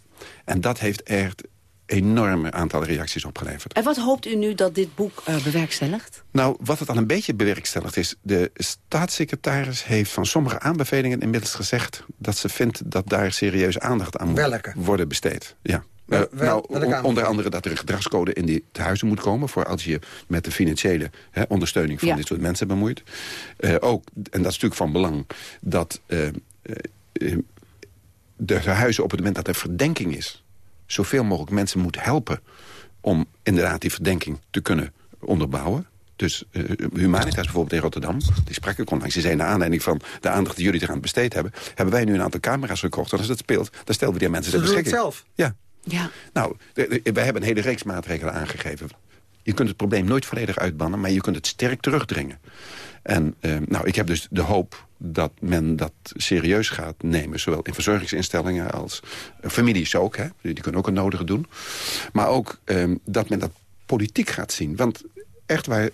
En dat heeft echt enorme aantal reacties opgeleverd. En wat hoopt u nu dat dit boek eh, bewerkstelligt? Nou, wat het al een beetje bewerkstelligd is... de staatssecretaris heeft van sommige aanbevelingen inmiddels gezegd... dat ze vindt dat daar serieus aandacht aan moet Welke? worden besteed. Ja. Wel- Eh, wel- nou, onder andere dat er een gedragscode in die tehuizen moet komen... voor als je met de financiële hè, ondersteuning van Ja. dit soort mensen bemoeit. Eh, ook, en dat is natuurlijk van belang, dat de huizen op het moment dat er verdenking is... zoveel mogelijk mensen moet helpen om inderdaad die verdenking te kunnen onderbouwen. Dus eh Humanitas bijvoorbeeld in Rotterdam, die sprak ik onlangs. Die zei, naar aanleiding van de aandacht die jullie eraan besteed hebben... hebben wij nu een aantal camera's gekocht. En als dat speelt, dan stellen we die mensen Ze ter beschikking. zelf. Ja. Ja. Nou, wij hebben een hele reeks maatregelen aangegeven. Je kunt het probleem nooit volledig uitbannen... maar je kunt het sterk terugdringen. En eh, nou, ik heb dus de hoop dat men dat serieus gaat nemen. Zowel in verzorgingsinstellingen als eh, families ook. Hè? Die kunnen ook een nodige doen. Maar ook eh, dat men dat politiek gaat zien. Want echt waar...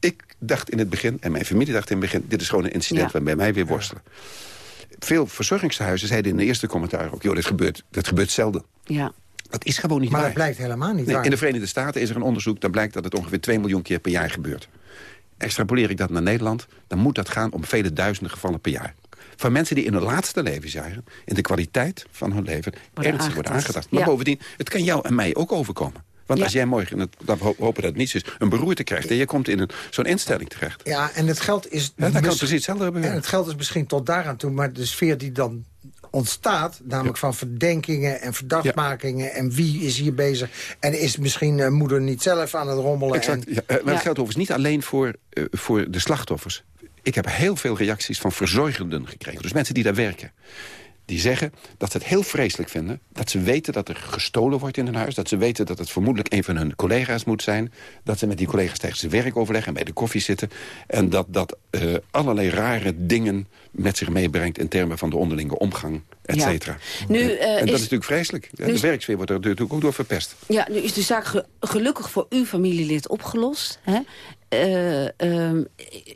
Ik dacht in het begin, en mijn familie dacht in het begin... dit is gewoon een incident Ja. waarbij mij weer worstelen. Veel verzorgingshuizen zeiden in de eerste commentaar ook... joh, dit gebeurt, dit gebeurt zelden. Ja. Dat is gewoon niet Maar waar. dat blijkt helemaal niet Nee, waar. in de Verenigde Staten is er een onderzoek... dat blijkt dat het ongeveer 2 miljoen keer per jaar gebeurt. Extrapoleer ik dat naar Nederland... dan moet dat gaan om vele duizenden gevallen per jaar. Van mensen die in hun laatste levensjaren... in de kwaliteit van hun leven ernstig worden aangetast. aangetast. Maar Ja. bovendien, het kan jou en mij ook overkomen. Want Ja. als jij morgen, en dat- we hopen dat het niet zo is... een beroerte krijgt en je komt in een- zo'n instelling terecht... Ja, en het geld is... Ja, kan precies hetzelfde En het geld is misschien tot daaraan toe, maar de sfeer die dan ontstaat... namelijk van verdenkingen en verdachtmakingen... en wie is hier bezig... en is misschien eh, moeder niet zelf aan het rommelen... Exact. En, Ja, eh, maar Ja. het geldt overigens niet alleen voor, eh, voor de slachtoffers. Ik heb heel veel reacties van verzorgenden gekregen. Dus mensen die daar werken. Die zeggen dat ze het heel vreselijk vinden. Dat ze weten dat er gestolen wordt in hun huis. Dat ze weten dat het vermoedelijk een van hun collega's moet zijn. Dat ze met die collega's tegen zijn werk overleggen en bij de koffie zitten. En dat dat eh, allerlei rare dingen met zich meebrengt... in termen van de onderlinge omgang, et Ja. cetera. Nu, eh, en dat is- is natuurlijk vreselijk. De is- werksfeer wordt er natuurlijk ook door verpest. Ja, nu is de zaak ge- gelukkig voor uw familielid opgelost. Hè? Eh, ehm,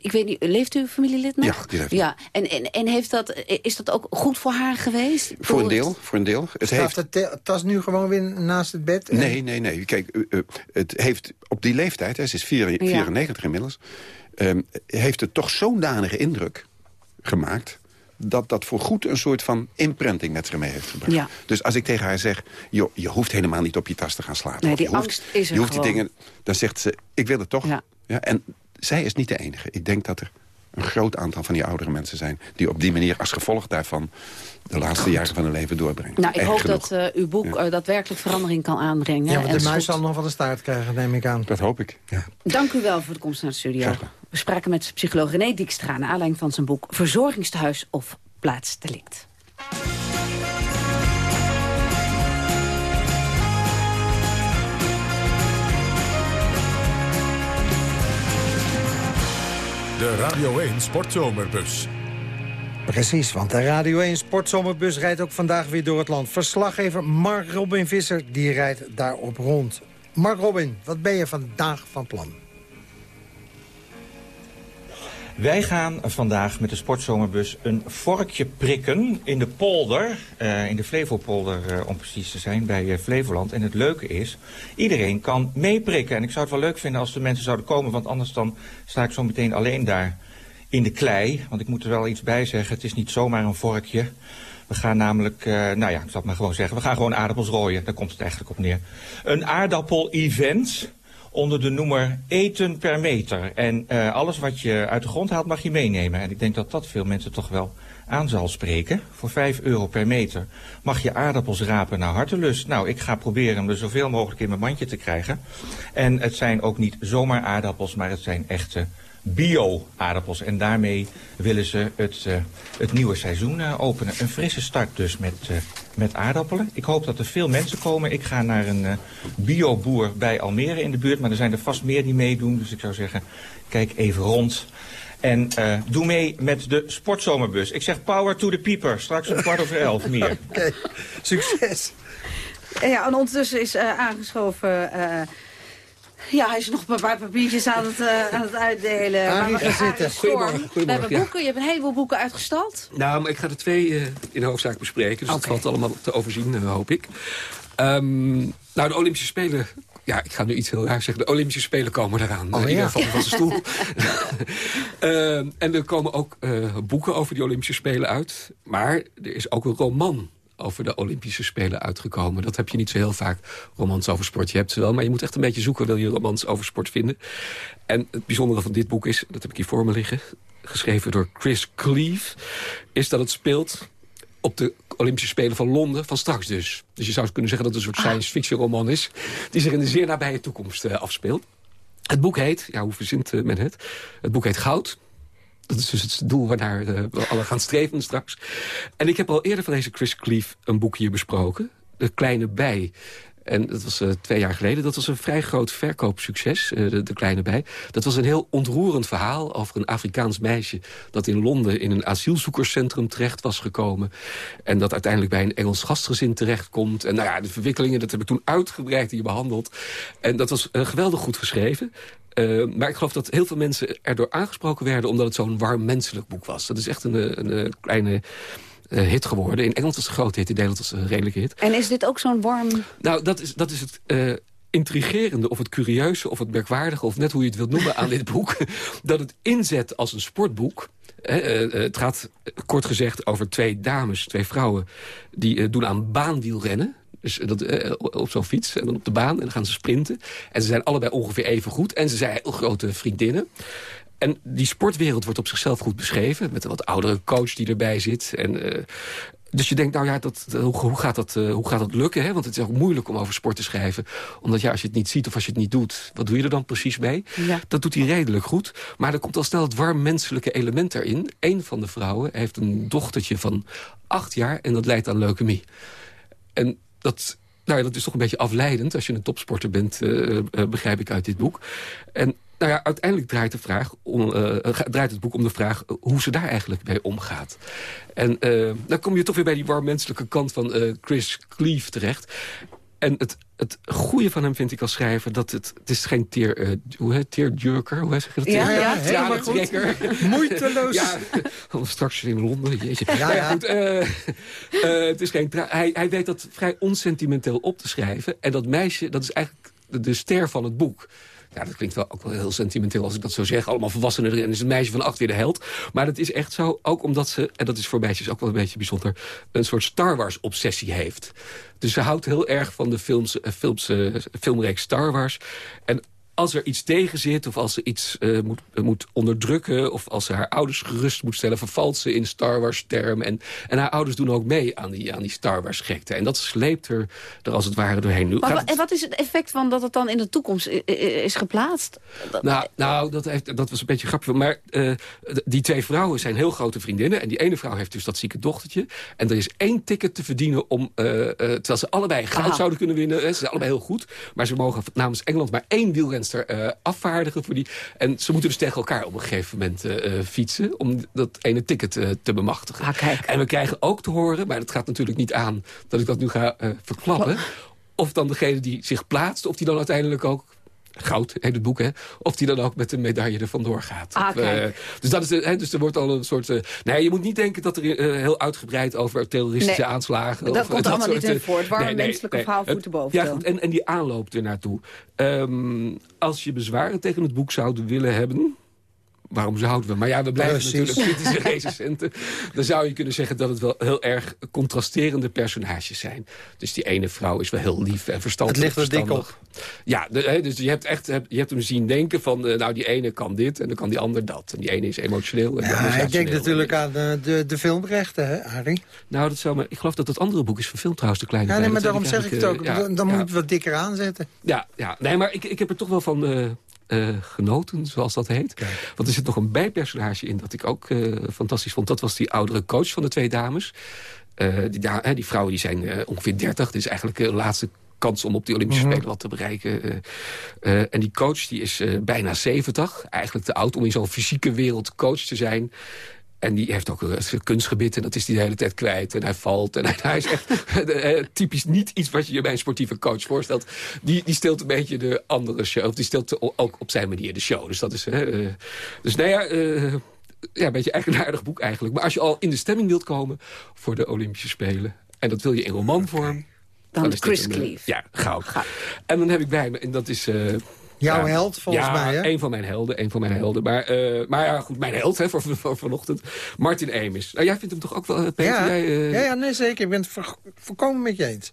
ik weet niet, leeft uw familielid nog? Ja, die leeft. Ja, en, en, en heeft dat, is dat ook goed voor haar geweest? Voor een deel. Voor een deel. Het Staat heeft, de tas nu gewoon weer naast het bed? En- Nee, nee, nee. Kijk, het heeft op die leeftijd, hè, ze is vier- 94 inmiddels... ehm, heeft het toch zo'n danige indruk gemaakt... dat dat voor goed een soort van imprinting met zich mee heeft gebracht. Ja. Dus als ik tegen haar zeg... joh, je hoeft helemaal niet op je tas te gaan slapen. Nee, Of die je hoeft, angst is er Je hoeft die dingen... Dan zegt ze, ik wil het toch. Ja. Ja, en zij is niet de enige. Ik denk dat er een groot aantal van die oudere mensen zijn... die op die manier als gevolg daarvan... de laatste jaren van hun leven doorbrengen. Nou, ik Erg hoop genoeg. dat eh, uw boek Ja. eh, daadwerkelijk verandering kan aanbrengen. Ja, want En de muis zal nog van de staart krijgen, neem ik aan. Dat hoop ik. Ja. Dank u wel voor de komst naar de studio. We spraken met psycholoog René Dijkstra... naar aanleiding van zijn boek Verzorgingstehuis of Plaatsdelict. De Radio 1 Sportzomerbus. Precies, want de Radio 1 Sportzomerbus rijdt ook vandaag weer door het land. Verslaggever Mark Robin Visser die rijdt daarop rond. Mark Robin, wat ben je vandaag van plan? Wij gaan vandaag met de sportzomerbus een vorkje prikken in de polder. eh, in de Flevopolder eh, om precies te zijn, bij eh, Flevoland. En het leuke is, iedereen kan meeprikken. En ik zou het wel leuk vinden als de mensen zouden komen. Want anders dan sta ik zo meteen alleen daar in de klei. Want ik moet er wel iets bij zeggen, het is niet zomaar een vorkje. We gaan namelijk, nou ja, ik zal het maar gewoon zeggen. We gaan gewoon aardappels rooien, daar komt het eigenlijk op neer. Een aardappel-event onder de noemer eten per meter. En eh, alles wat je uit de grond haalt mag je meenemen. En ik denk dat dat veel mensen toch wel aan zal spreken. Voor 5 euro per meter mag je aardappels rapen naar hartelust. Nou, ik ga proberen hem er zoveel mogelijk in mijn mandje te krijgen. En het zijn ook niet zomaar aardappels, maar het zijn echte bio-aardappels. En daarmee willen ze het, uh, het nieuwe seizoen uh, openen. Een frisse start dus met, uh, met aardappelen. Ik hoop dat er veel mensen komen. Ik ga naar een bioboer bij Almere in de buurt. Maar er zijn er vast meer die meedoen. Dus ik zou zeggen, kijk even rond. En doe mee met de sportzomerbus. Ik zeg power to the peeper. Straks om kwart over elf meer. *laughs* Oké, okay. succes. Ja, en ondertussen is aangeschoven... Ja, hij is nog een paar papiertjes aan het, uh, aan het uitdelen. Arie, ga zitten. Goedemorgen. Goedemorgen. We hebben boeken, je hebt een heleboel boeken uitgestald. Nou, maar ik ga er twee uh, in de hoofdzaak bespreken. Dus okay. dat valt allemaal te overzien, uh, hoop ik. Um, nou, de Olympische Spelen... Ja, ik ga nu iets heel raar zeggen. De Olympische Spelen komen eraan. Oh, ja. van de stoel. *laughs* en er komen ook boeken over die Olympische Spelen uit. Maar er is ook een roman over de Olympische Spelen uitgekomen. Dat heb je niet zo heel vaak, romans over sport. Je hebt ze wel, maar je moet echt een beetje zoeken... wil je romans over sport vinden. En het bijzondere van dit boek is, dat heb ik hier voor me liggen... geschreven door Chris Cleave, is dat het speelt op de Olympische Spelen van Londen, van straks dus. Dus je zou kunnen zeggen dat het een soort science fiction roman is... die zich in de zeer nabije toekomst uh, afspeelt. Het boek heet, ja, hoe verzint uh, men het? Het boek heet Goud. Dat is dus het doel waarnaar uh, we alle gaan streven straks. En ik heb al eerder van deze Chris Cleave een boek hier besproken. De Kleine Bij. En dat was uh, twee jaar geleden. Dat was een vrij groot verkoopsucces, uh, de, Kleine Bij. Dat was een heel ontroerend verhaal over een Afrikaans meisje... dat in Londen in een asielzoekerscentrum terecht was gekomen. En dat uiteindelijk bij een Engels gastgezin terechtkomt. En nou ja, de verwikkelingen, dat heb ik toen uitgebreid hier behandeld. En dat was geweldig goed geschreven. Uh, maar ik geloof dat heel veel mensen erdoor aangesproken werden... omdat het zo'n warm menselijk boek was. Dat is echt een, een, een kleine uh, hit geworden. In Engeland was het een grote hit, in Nederland was het een redelijke hit. En is dit ook zo'n warm... Nou, dat is, dat is het... Uh, intrigerende of het curieuze of het merkwaardige... of net hoe je het wilt noemen aan dit *laughs* boek... dat het inzet als een sportboek... Het gaat kort gezegd over twee dames, twee vrouwen... die doen aan baanwielrennen. Dus dat, uh, op zo'n fiets en dan op de baan. En dan gaan ze sprinten. En ze zijn allebei ongeveer even goed. En ze zijn heel grote vriendinnen. En die sportwereld wordt op zichzelf goed beschreven. Met een wat oudere coach die erbij zit. En, uh, dus je denkt, nou ja, dat, hoe, hoe, gaat dat, uh, hoe gaat dat lukken? Hè? Want het is ook moeilijk om over sport te schrijven. Omdat ja, als je het niet ziet of als je het niet doet... wat doe je er dan precies mee? Ja. Dat doet hij redelijk goed. Maar er komt al snel het warm menselijke element erin. Eén van de vrouwen heeft een dochtertje van acht jaar... en dat leidt aan leukemie. En dat, nou ja, dat is toch een beetje afleidend. Als je een topsporter bent, uh, uh, begrijp ik uit dit boek. En nou ja, uiteindelijk draait, de vraag om, draait het boek om de vraag hoe ze daar eigenlijk mee omgaat. En dan kom je toch weer bij die warm menselijke kant van Chris Cleave terecht. En het, het goede van hem vind ik als schrijver... dat het, het is geen teer, uh, hoe heet teerjurker, hoe je dat? Ja, ja, goed. Moeiteloos. *laughs* Ja, straks in Londen, jeetje. Ja, ja. Goed, uh, uh, het is geen hij, hij weet dat vrij onsentimenteel op te schrijven. En dat meisje, dat is eigenlijk de, de ster van het boek. Ja, dat klinkt wel ook wel heel sentimenteel als ik dat zo zeg. Allemaal volwassenen erin. En is een meisje van acht weer de held. Maar dat is echt zo, ook omdat ze, en dat is voor meisjes ook wel een beetje bijzonder... een soort Star Wars-obsessie heeft. Dus ze houdt heel erg van de films, films, uh, filmreeks Star Wars. En als er iets tegen zit, of als ze iets uh, moet, uh, moet onderdrukken... of als ze haar ouders gerust moet stellen... vervalt ze in Star Wars-termen. En, en haar ouders doen ook mee aan die, aan die Star Wars-gekte. En dat sleept er, er als het ware doorheen. Nu maar en wat is het effect van dat het dan in de toekomst is geplaatst? Nou, nou dat, heeft, dat was een beetje grappig. Maar uh, die twee vrouwen zijn heel grote vriendinnen. En die ene vrouw heeft dus dat zieke dochtertje. En er is één ticket te verdienen om... terwijl ze allebei goud Aha. zouden kunnen winnen. Ze zijn allebei heel goed. Maar ze mogen namens Engeland maar één uh, afvaardigen. Voor die, en ze moeten dus tegen elkaar op een gegeven moment uh, fietsen... om dat ene ticket uh, te bemachtigen. Ah, en we krijgen ook te horen, maar dat gaat natuurlijk niet aan... dat ik dat nu ga verklappen... of dan degene die zich plaatst, of die dan uiteindelijk ook goud, heet het boek, hè? Of die dan ook met een medaille er vandoor gaat. Ah, uh, dus, dat is de, hè, dus er wordt al een soort... Uh, nee, je moet niet denken dat er uh, heel uitgebreid over terroristische nee, aanslagen... Dat of, komt allemaal niet in voor. Het warme nee, menselijke nee, verhaal voeten boven. Ja, goed, en, en die aanloop ernaartoe. Um, als je bezwaren tegen het boek zou willen hebben waarom zouden we? Maar ja, we blijven Precies. natuurlijk kritische *laughs* recensenten. Dan zou je kunnen zeggen dat het wel heel erg contrasterende personages zijn. Dus die ene vrouw is wel heel lief en verstandig. Het ligt er dik verstandig. Ja, dus je hebt, echt, je hebt hem zien denken van... eh, nou, die ene kan dit en dan kan die ander dat. En die ene is emotioneel en Ja, ik denk natuurlijk aan de, de, de filmrechten, hè, Harry? Nou, dat zou maar, ik geloof dat het andere boek is verfilmd trouwens, De Kleine Ja, nee, maar daarom zeg ik het ook. eh, ja, dan ja. moet je het wat dikker aanzetten. Ja, ja. nee, maar ik, ik heb er toch wel van eh, eh, genoten, zoals dat heet. Want er zit nog een bijpersonage in dat ik ook eh, fantastisch vond. Dat was die oudere coach van de twee dames. Eh, die, die vrouwen die zijn ongeveer 30. Dit is eigenlijk de laatste kans om op die Olympische Spelen wat te bereiken. En die coach die is bijna 70. Eigenlijk te oud om in zo'n fysieke wereld coach te zijn. En die heeft ook een kunstgebit en dat is hij de hele tijd kwijt. En hij valt. En hij, *laughs* hij is echt eh, typisch niet iets wat je je bij een sportieve coach voorstelt. Die, die steelt een beetje de andere show. Of die steelt ook op zijn manier de show. Dus dat is... eh, eh, dus nou ja... eh, ja, een beetje eigenaardig boek eigenlijk. Maar als je al in de stemming wilt komen voor de Olympische Spelen... en dat wil je in romanvorm... Dan is dit Chris een, eh, Cleave. Ja, goud. En dan heb ik bij me, en dat is... eh, Jouw ja, held, volgens ja, mij, hè? een van mijn helden, een van mijn helden. Maar, eh, maar ja, goed, mijn held hè, voor, voor vanochtend. Martin Amis. Nou, jij vindt hem toch ook wel, eh, Peter? Ja, Jij, eh, ja, ja, nee, zeker. Ik ben het vo- volkomen met je eens.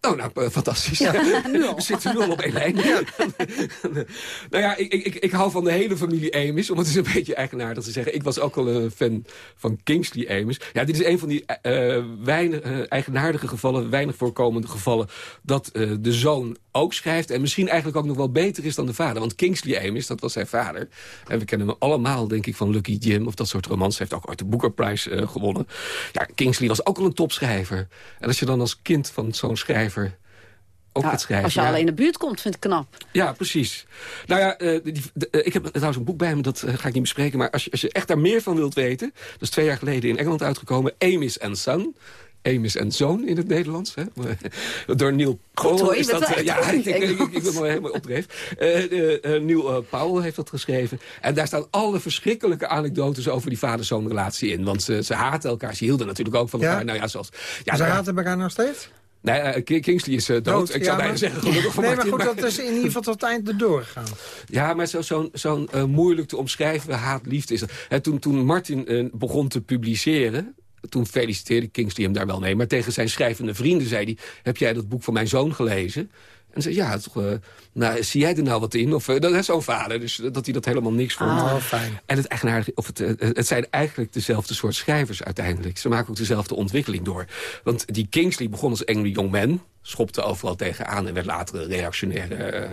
Oh, nou, eh, fantastisch. *laughs* We zitten nu al op één lijn. *laughs* nou ja, ik, ik, ik, hou van de hele familie Amis. Om het eens een beetje eigenaardig te zeggen. Ik was ook al een fan van Kingsley Amis. Ja, dit is een van die eh, weinig, eigenaardige gevallen, weinig voorkomende gevallen... dat de zoon ook schrijft. En misschien eigenlijk ook nog wel beter is dan de vader. Want Kingsley Amis, dat was zijn vader. En we kennen hem allemaal, denk ik, van Lucky Jim... of dat soort romans. Hij heeft ook ooit de Booker Prize gewonnen. Ja, Kingsley was ook al een topschrijver. En als je dan als kind van zo'n schrijver ook Nou, gaat schrijven... als je ja. al in de buurt komt, vind ik knap. Ja, precies. Nou ja, eh, die, de- eh, ik heb trouwens een boek bij me, dat eh, ga ik niet bespreken. Maar als je, als je echt daar meer van wilt weten... dat is twee jaar geleden in Engeland uitgekomen. Amis and Son. Amis en Zoon in het Nederlands. Hè? *laughs* Door Neil Powell. is dat, ja, ik, ik, ik, ik ben wel helemaal opdreef. Eh eh, eh, Neil eh, Powell heeft dat geschreven. En daar staan alle verschrikkelijke anekdotes over die vader-zoon relatie in. Want ze, ze haten elkaar. Ze hielden natuurlijk ook van Ja? elkaar. Nou ja, zoals... Ja, Ze nou haten elkaar nog steeds? Nee, eh, Ki- Kingsley is eh, dood. Dood, Ik ja, zou bijna zeggen gelukkig voor Nee, maar goed, dat is in ieder geval tot het eind erdoor gegaan. Ja, maar zo- zo'n zo'n eh, moeilijk te omschrijven haat-liefde is dat. Toen, toen Martin begon te publiceren... toen feliciteerde Kingsley hem daar wel mee. Maar tegen zijn schrijvende vrienden zei hij... heb jij dat boek van mijn zoon gelezen? En zei ja, toch, eh, nou, zie jij er nou wat in? Of, eh, dat is zo'n vader, dus dat hij dat helemaal niks vond. Oh, fijn. En het eigenaardige, of het, eh, het zijn eigenlijk dezelfde soort schrijvers uiteindelijk. Ze maken ook dezelfde ontwikkeling door. Want die Kingsley begon als angry young man schopte overal tegenaan en werd later een reactionaire,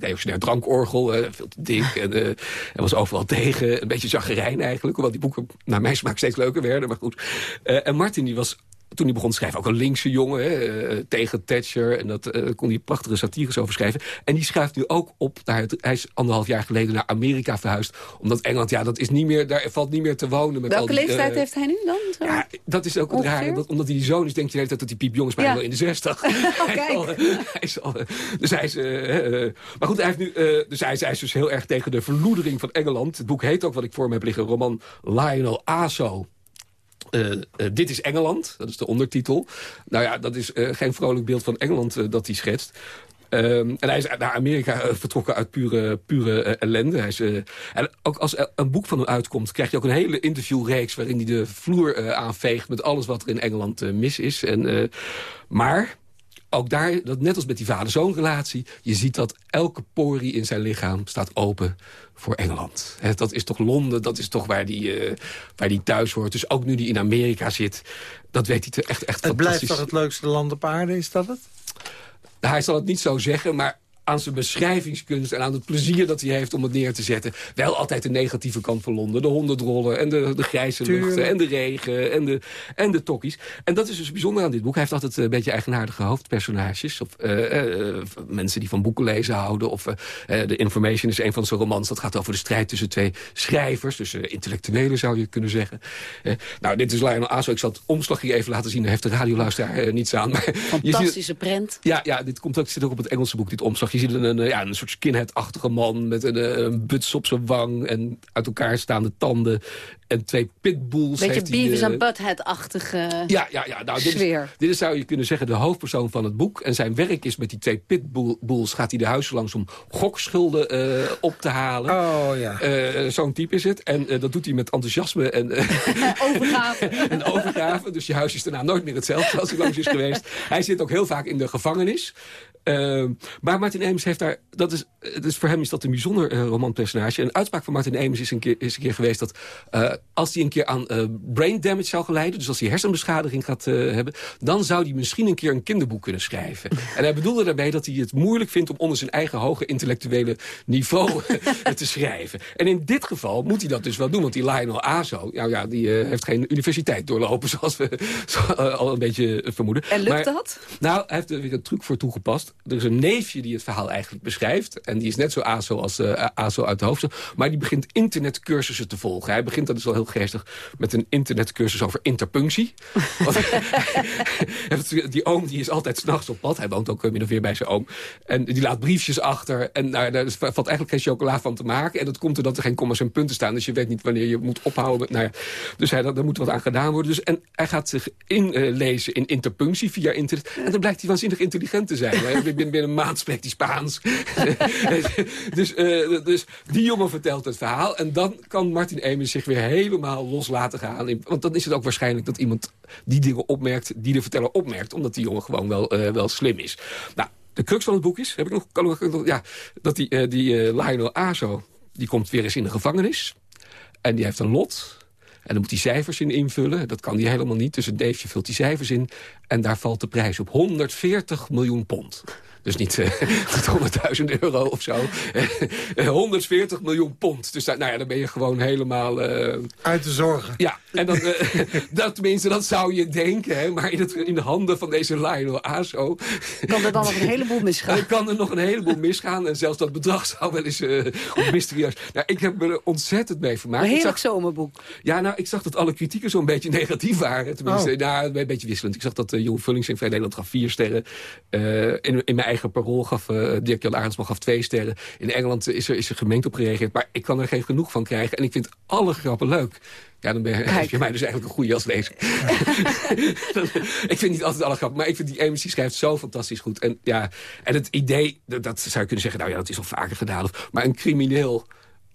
reactionair drankorgel. veel te dik en, en was overal *laughs* tegen. Een beetje chaggerijn eigenlijk, hoewel die boeken naar mijn smaak steeds leuker werden. Maar goed. En Martin die was toen hij begon te schrijven, ook een linkse jongen, hè, eh, tegen Thatcher. En dat eh, kon hij prachtige satires over schrijven. En die schrijft nu ook op, naar het, hij is anderhalf jaar geleden naar Amerika verhuisd. Omdat Engeland, ja, dat is niet meer, daar valt niet meer te wonen. Met al Welke die, leeftijd eh, heeft hij nu dan? Zo? ja, dat is ook Ongeveer? rare. Dat, omdat hij die zoon is, denk je de hele tijd dat hij piepjong is, maar Ja. in de zestig. *laughs* al, dus hij is... eh, maar goed, hij, heeft nu, dus hij, is, hij is dus heel erg tegen de verloedering van Engeland. Het boek heet ook, wat ik voor me heb liggen, roman Lionel Aso. Eh, eh, dit is Engeland, dat is de ondertitel. Nou ja, dat is eh, geen vrolijk beeld van Engeland dat hij schetst. Ehm, en hij is naar Amerika vertrokken uit pure, pure ellende. Hij is, en ook als een boek van hem uitkomt... krijg je ook een hele interviewreeks... waarin hij de vloer aanveegt met alles wat er in Engeland mis is. En, maar ook daar, dat net als met die vader-zoon relatie... je ziet dat elke porie in zijn lichaam staat open voor Engeland. Dat is toch Londen, dat is toch waar die, eh, waar die thuis hoort. Dus ook nu die in Amerika zit, dat weet hij te echt, echt Het blijft fantastisch. toch het leukste land op aarde, is dat het? Hij zal het niet zo zeggen, maar aan zijn beschrijvingskunst en aan het plezier dat hij heeft om het neer te zetten. Wel altijd de negatieve kant van Londen. De hondendrollen en de, de grijze luchten en de regen en de, en de tokkies. En dat is dus bijzonder aan dit boek. Hij heeft altijd een beetje eigenaardige hoofdpersonages. Of eh, eh, mensen die van boeken lezen houden. Of eh, eh, The Information is een van zijn romans. Dat gaat over de strijd tussen twee schrijvers. Dus eh, intellectuelen zou je kunnen zeggen. Eh, nou, dit is Lionel Aso. Ik zal het omslag hier even laten zien. Daar heeft de radioluisteraar eh, niets aan. Maar je ziet Fantastische prent. ja, ja dit komt ook, zit ook op het Engelse boek, dit omslag. Je ziet een, ja, een soort skinhead-achtige man met een, een buts op zijn wang... en uit elkaar staande tanden en twee pitbulls. Beetje heeft Beavis en Butthead-achtige ja, ja, ja. Nou, dit sfeer. Is, dit is, zou je kunnen zeggen, de hoofdpersoon van het boek. En zijn werk is met die twee pitbulls... gaat hij de huizen langs om gokschulden uh, op te halen. Oh, ja. Uh, Zo'n type is het. En uh, dat doet hij met enthousiasme en... *laughs* overgave. *laughs* en overgave. Dus je huis is daarna nooit meer hetzelfde als hij langs is geweest. *laughs* Hij zit ook heel vaak in de gevangenis. Uh, maar Martin Amis heeft daar... Dat is, dus voor hem is dat een bijzonder uh, romanpersonage. Een uitspraak van Martin Amis is een keer, is een keer geweest... dat uh, als hij een keer aan brain damage zou geleiden... dus als hij hersenbeschadiging gaat hebben... dan zou hij misschien een keer een kinderboek kunnen schrijven. *laughs* en hij bedoelde daarmee dat hij het moeilijk vindt... om onder zijn eigen hoge intellectuele niveau te schrijven. En in dit geval moet hij dat dus wel doen. Want die Lionel Azo, nou ja, die heeft geen universiteit doorlopen... *laughs* zoals we al een beetje vermoeden. En lukt maar, dat? Nou, hij heeft er weer een truc voor toegepast er is een neefje die het verhaal eigenlijk beschrijft. En die is net zo ASO als uh, ASO uit de hoofdstuk. Maar die begint internetcursussen te volgen. Hij begint, dat is wel heel geestig, met een internetcursus over interpunctie. *laughs* *laughs* die oom die is altijd s'nachts op pad. Hij woont ook min of meer bij zijn oom. En die laat briefjes achter. En nou, daar valt eigenlijk geen chocola van te maken. En dat komt doordat er geen commas en punten staan. Dus je weet niet wanneer je moet ophouden. Nou ja, dus hij, daar moet wat aan gedaan worden. Dus, en hij gaat zich inlezen in interpunctie via internet. En dan blijkt hij waanzinnig intelligent te zijn. *laughs* binnen, binnen een maand spreekt hij Spaans. *laughs* dus, uh, dus die jongen vertelt het verhaal. En dan kan Martin Emens zich weer helemaal los laten gaan. Want dan is het ook waarschijnlijk dat iemand die dingen opmerkt... die de verteller opmerkt. Omdat die jongen gewoon wel, uh, wel slim is. Nou, de crux van het boek is... Heb ik nog, kan nog ja, dat die, uh, die Lionel Azo... die komt weer eens in de gevangenis. En die heeft een lot... En dan moet hij cijfers in invullen. Dat kan hij helemaal niet. Dus het neefje vult die cijfers in. En daar valt de prijs op 140 miljoen pond. Dus niet, *laughs* uh, 100.000 euro of zo. 140 miljoen pond. Dus daar, nou ja, dan ben je gewoon helemaal... Uh... Uit de zorgen. Ja, en dan, uh, *laughs* dat, tenminste, dat zou je denken. Hè, maar in, het, in de handen van deze Lionel Aso... Kan er dan nog een *laughs* heleboel misgaan? kan er nog een heleboel misgaan. En zelfs dat bedrag zou wel eens uh, mysterieus... Nou, ik heb me er ontzettend mee vermaakt. Een heerlijk zomerboek. Ja, nou, ik zag dat alle kritieken zo'n beetje negatief waren. Tenminste, oh. nou, een beetje wisselend. Ik zag dat uh, Jeroen Vullings in Vrij Nederland gaf vier sterren. in, in mijn eigen parool gaf uh, Dirk-Jan Arendsman gaf twee sterren. In Engeland is er, is er gemengd op gereageerd. Maar ik kan er geen genoeg van krijgen. En ik vind alle grappen leuk. Ja, dan ben je, *laughs* heb je mij dus eigenlijk een goede als lezer. *laughs* ik vind niet altijd alle grappen, maar ik vind die die schrijft zo fantastisch goed. En, ja, en het idee, dat, dat zou je kunnen zeggen, nou ja, dat is al vaker gedaan. Of, maar een crimineel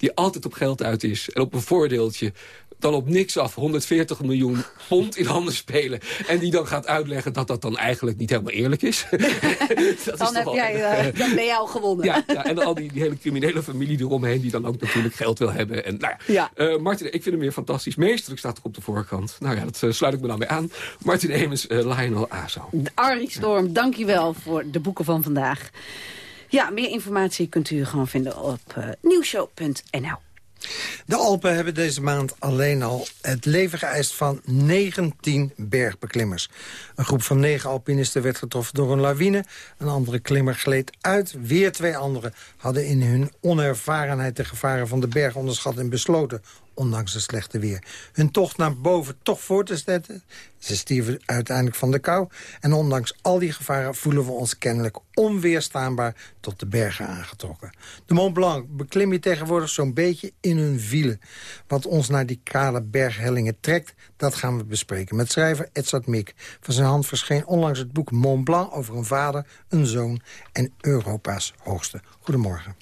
die altijd op geld uit is en op een voordeeltje dan op niks af 140 miljoen pond in handen spelen... en die dan gaat uitleggen dat dat dan eigenlijk niet helemaal eerlijk is. *laughs* dat dan, is heb jij, uh, *laughs* dan ben jij al gewonnen. ja, ja, en al die, die, hele criminele familie eromheen... die dan ook natuurlijk geld wil hebben. En, nou ja, ja. Uh, Martin, ik vind hem weer fantastisch. Meesterlijk staat ook op de voorkant. Nou ja, dat uh, sluit ik me dan weer aan. Martin Emens, Lionel Azo. Arie Storm, ja. dankjewel voor de boeken van vandaag. Ja, meer informatie kunt u gewoon vinden op nieuwshow.nl. De Alpen hebben deze maand alleen al het leven geëist van 19 bergbeklimmers. Een groep van negen alpinisten werd getroffen door een lawine. Een andere klimmer gleed uit. Weer twee anderen hadden in hun onervarenheid de gevaren van de berg onderschat en besloten ondanks het slechte weer. Hun tocht naar boven toch voor te zetten. Ze stierven uiteindelijk van de kou. En ondanks al die gevaren voelen we ons kennelijk onweerstaanbaar tot de bergen aangetrokken. De Mont Blanc beklim je tegenwoordig zo'n beetje in hun wielen. Wat ons naar die kale berghellingen trekt, dat gaan we bespreken. Met schrijver Edzard Mik. Van zijn hand verscheen onlangs het boek Mont Blanc over een vader, een zoon en Europa's hoogste. Goedemorgen.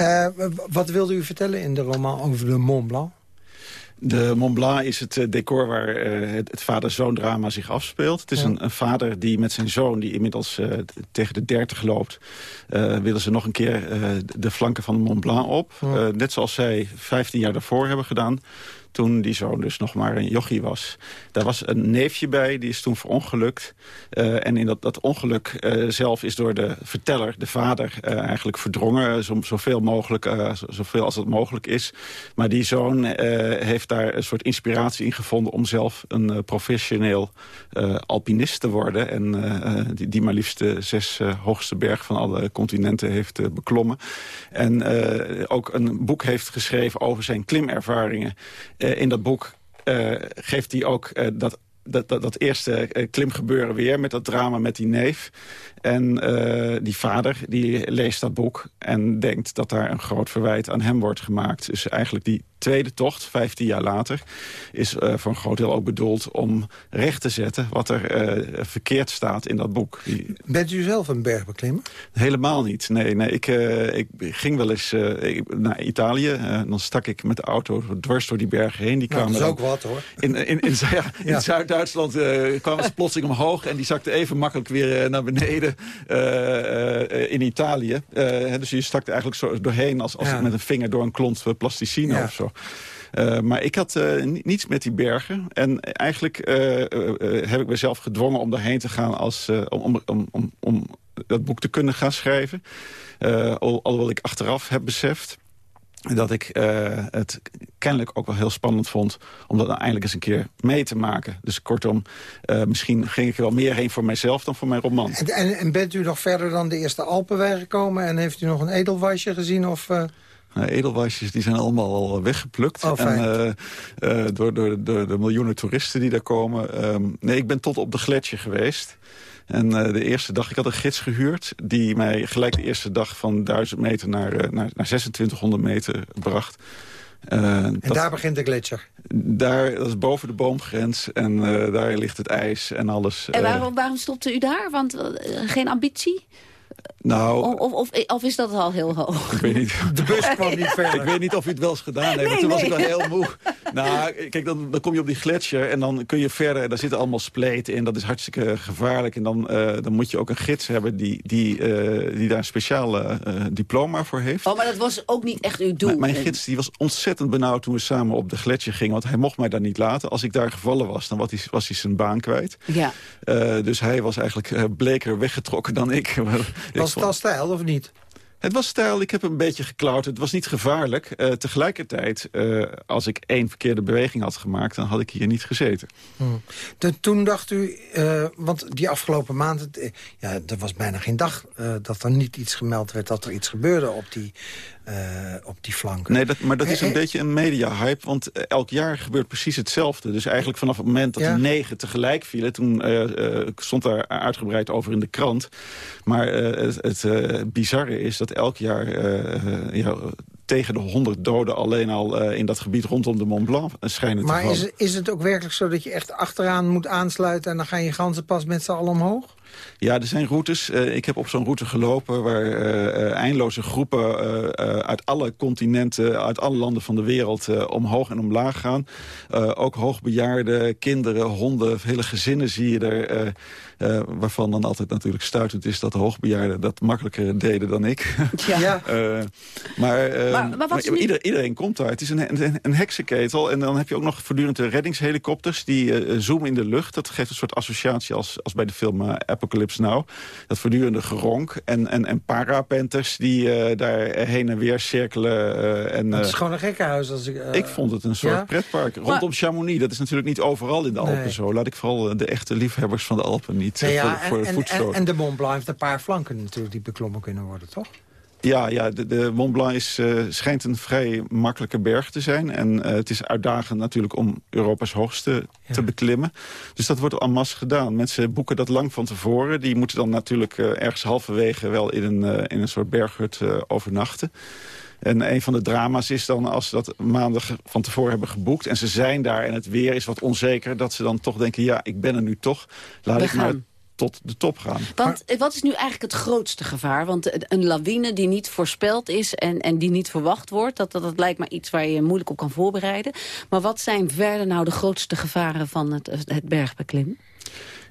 Uh, wat wilde u vertellen in de roman over de Mont Blanc? De Mont Blanc is het decor waar uh, het, het vader-zoon-drama zich afspeelt. Het is ja. een, een, vader die met zijn zoon, die inmiddels uh, tegen de dertig loopt... willen ze nog een keer de flanken van de Mont Blanc op. Ja. net zoals zij 15 jaar daarvoor hebben gedaan toen die zoon dus nog maar een jochie was. Daar was een neefje bij, die is toen verongelukt. Uh, en in dat, dat ongeluk uh, zelf is door de verteller, de vader, uh, eigenlijk verdrongen. Zo, zoveel, mogelijk, zoveel als het mogelijk is. Maar die zoon heeft daar een soort inspiratie in gevonden... om zelf een professioneel alpinist te worden. En die, die maar liefst de zes hoogste berg van alle continenten heeft beklommen. En ook een boek heeft geschreven over zijn klimervaringen. Uh, in dat boek uh, geeft hij ook uh, dat dat, dat, dat eerste klimgebeuren weer met dat drama met die neef. En uh, die vader die leest dat boek en denkt dat daar een groot verwijt aan hem wordt gemaakt. Dus eigenlijk die tweede tocht, 15 jaar later, is uh, voor een groot deel ook bedoeld om recht te zetten wat er uh, verkeerd staat in dat boek. Bent u zelf een bergbeklimmer? Helemaal niet. Nee, nee ik, uh, ik ging wel eens naar Italië. dan stak ik met de auto dwars door die bergen heen. Die nou, kwamen dat is ook wat hoor. In, in, in, in, *laughs* ja, in ja. Zuid-Duitsland kwamen ze plotseling omhoog en die zakte even makkelijk weer naar beneden in Italië. dus je stak er eigenlijk zo doorheen als, als ja. met een vinger door een klont plasticine ja. of zo. Uh, maar ik had uh, niets met die bergen. En eigenlijk uh, heb ik mezelf gedwongen om daarheen te gaan... Als, om, om, om, om dat boek te kunnen gaan schrijven. Al, alhoewel ik achteraf heb beseft dat ik het kennelijk ook wel heel spannend vond... om dat eindelijk eens een keer mee te maken. Dus kortom, misschien ging ik er wel meer heen voor mijzelf dan voor mijn roman. En, en, en bent u nog verder dan de eerste Alpenweg gekomen... en heeft u nog een edelwasje gezien of... Nou, edelwasjes die zijn allemaal al weggeplukt. Oh, en, uh, uh, door, door, door, de miljoenen toeristen die daar komen. Um, nee, ik ben tot op de gletsjer geweest. En uh, de eerste dag, ik had een gids gehuurd... die mij gelijk de eerste dag van 1000 meter naar, naar, naar 2600 meter bracht. en dat, daar begint de gletsjer? Daar, dat is boven de boomgrens. En daar ligt het ijs en alles. En waarom, waarom stopte u daar? Want geen ambitie? Nou, of, of, of, is dat al heel hoog? Ik weet niet. De bus *laughs* kwam niet verder. Ik weet niet of u het wel eens gedaan heeft. Nee, toen nee. was ik wel heel moe. Nou, kijk, dan, dan kom je op die gletsjer en dan kun je verder. Daar zitten allemaal spleten in. Dat is hartstikke gevaarlijk. En dan, uh, dan moet je ook een gids hebben die, die, uh, die daar een speciaal uh, diploma voor heeft. Oh, maar dat was ook niet echt uw doel? M mijn gids die was ontzettend benauwd toen we samen op de gletsjer gingen. Want hij mocht mij daar niet laten. Als ik daar gevallen was, dan was hij, was hij zijn baan kwijt. Ja. dus hij was eigenlijk bleker weggetrokken dan ik. *laughs* Was het al stijl of niet? Het was stijl, ik heb een beetje geklaut. Het was niet gevaarlijk. Uh, tegelijkertijd, uh, als ik één verkeerde beweging had gemaakt... dan had ik hier niet gezeten. Hmm. De, toen dacht u, uh, want die afgelopen maanden... ja, er was bijna geen dag dat er niet iets gemeld werd... dat er iets gebeurde op die, op die flanken. Nee, dat, maar dat is een beetje een media-hype. Want elk jaar gebeurt precies hetzelfde. Dus eigenlijk vanaf het moment dat ja. de negen tegelijk vielen... toen stond daar uitgebreid over in de krant. Maar het, het bizarre is dat elk jaar ja, tegen de 100 doden alleen al uh, in dat gebied rondom de Mont Blanc schijnen maar te. Maar is, is het ook werkelijk zo dat je echt achteraan moet aansluiten... en dan gaan je ganzen pas met z'n allen omhoog? Ja, er zijn routes. Uh, ik heb op zo'n route gelopen waar uh, eindeloze groepen uh, uit alle continenten, uit alle landen van de wereld omhoog en omlaag gaan. ook hoogbejaarde, kinderen, honden, hele gezinnen zie je er. Waarvan dan altijd natuurlijk stuitend is dat de hoogbejaarden dat makkelijker deden dan ik. Ja. *laughs* maar, maar, maar, maar iedereen, iedereen komt daar. Het is een, een, een, heksenketel. En dan heb je ook nog voortdurend de reddingshelikopters die zoomen in de lucht. Dat geeft een soort associatie als, als bij de film Apocalypse Now. Dat voortdurende geronk. En, en, en parapenters die uh, daar heen en weer cirkelen. Uh, en, het is gewoon een gekkenhuis. Als ik, ik vond het een soort ja? pretpark. Rondom maar, Chamonix. Dat is natuurlijk niet overal in de Alpen nee. zo. Laat ik vooral de echte liefhebbers van de Alpen niet nee, ja, voor, voor en, voet en, en de Mont Blanc heeft een paar flanken natuurlijk die beklommen kunnen worden, toch? Ja, ja de, de Mont Blanc is, uh, schijnt een vrij makkelijke berg te zijn. En uh, het is uitdagend natuurlijk om Europa's hoogste ja. te beklimmen. Dus dat wordt en masse gedaan. Mensen boeken dat lang van tevoren. Die moeten dan natuurlijk uh, ergens halverwege wel in een, in een soort berghut overnachten. En een van de drama's is dan als ze dat maandag van tevoren hebben geboekt... en ze zijn daar en het weer is wat onzeker... dat ze dan toch denken, ja, ik ben er nu toch. Laat We ik maar tot de top gaan. Want wat is nu eigenlijk het grootste gevaar? Want een lawine die niet voorspeld is en, en die niet verwacht wordt... Dat, dat, dat lijkt me iets waar je moeilijk op kan voorbereiden. Maar wat zijn verder nou de grootste gevaren van het, het bergbeklimmen?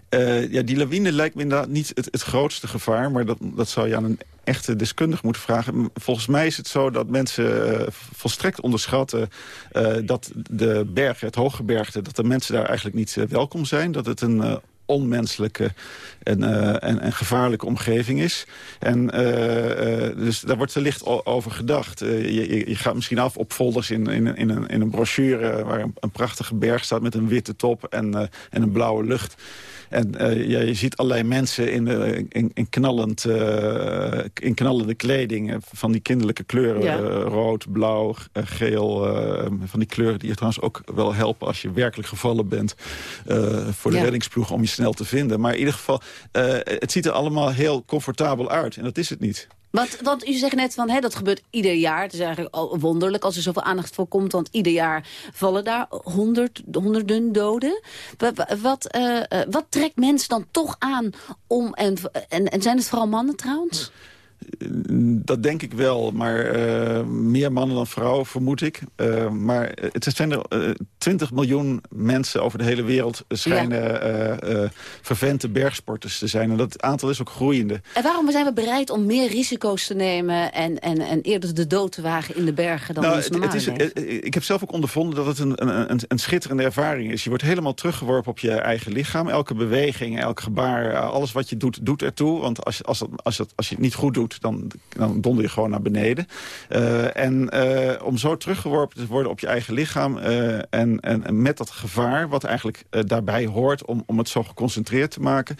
Uh, ja, die lawine lijkt me inderdaad niet het, het grootste gevaar... maar dat, dat zou je aan een echte deskundige moeten vragen. Volgens mij is het zo dat mensen uh, volstrekt onderschatten... Uh, dat de bergen, het hooggebergte, dat de mensen daar eigenlijk niet welkom zijn. Dat het een onmenselijke en, en, en, gevaarlijke omgeving is. En dus daar wordt er licht over gedacht. Je, je, gaat misschien af op folders in, in, in, een, in een brochure... waar een, een prachtige berg staat met een witte top en, en een blauwe lucht. En ja, je ziet allerlei mensen in, in, in, knallend, in knallende kleding. van die kinderlijke kleuren. rood, blauw, geel. van die kleuren die je trouwens ook wel helpen als je werkelijk gevallen bent. voor de ja. reddingsploeg om je snel te vinden. Maar in ieder geval, het ziet er allemaal heel comfortabel uit. En dat is het niet. Want, want u zegt net van, hè, dat gebeurt ieder jaar. Het is eigenlijk wonderlijk als er zoveel aandacht voor komt. Want ieder jaar vallen daar honderd, honderden doden. Wat, uh, wat trekt mensen dan toch aan om... En, en, en zijn het vooral mannen trouwens? Dat denk ik wel, maar uh, meer mannen dan vrouwen, vermoed ik. Uh, maar het zijn er uh, 20 miljoen mensen over de hele wereld... schijnen ja. vervente bergsporters te zijn. En dat aantal is ook groeiende. En waarom zijn we bereid om meer risico's te nemen... en, en, en eerder de dood te wagen in de bergen dan nou, ons normale het is, Ik heb zelf ook ondervonden dat het een, een, een, schitterende ervaring is. Je wordt helemaal teruggeworpen op je eigen lichaam. Elke beweging, elk gebaar, alles wat je doet, doet ertoe. Want als, als, als, als je het niet goed doet dan, dan donder je gewoon naar beneden. Uh, en uh, om zo teruggeworpen te worden op je eigen lichaam... Uh, en, en, met dat gevaar, wat eigenlijk daarbij hoort... Om, om het zo geconcentreerd te maken...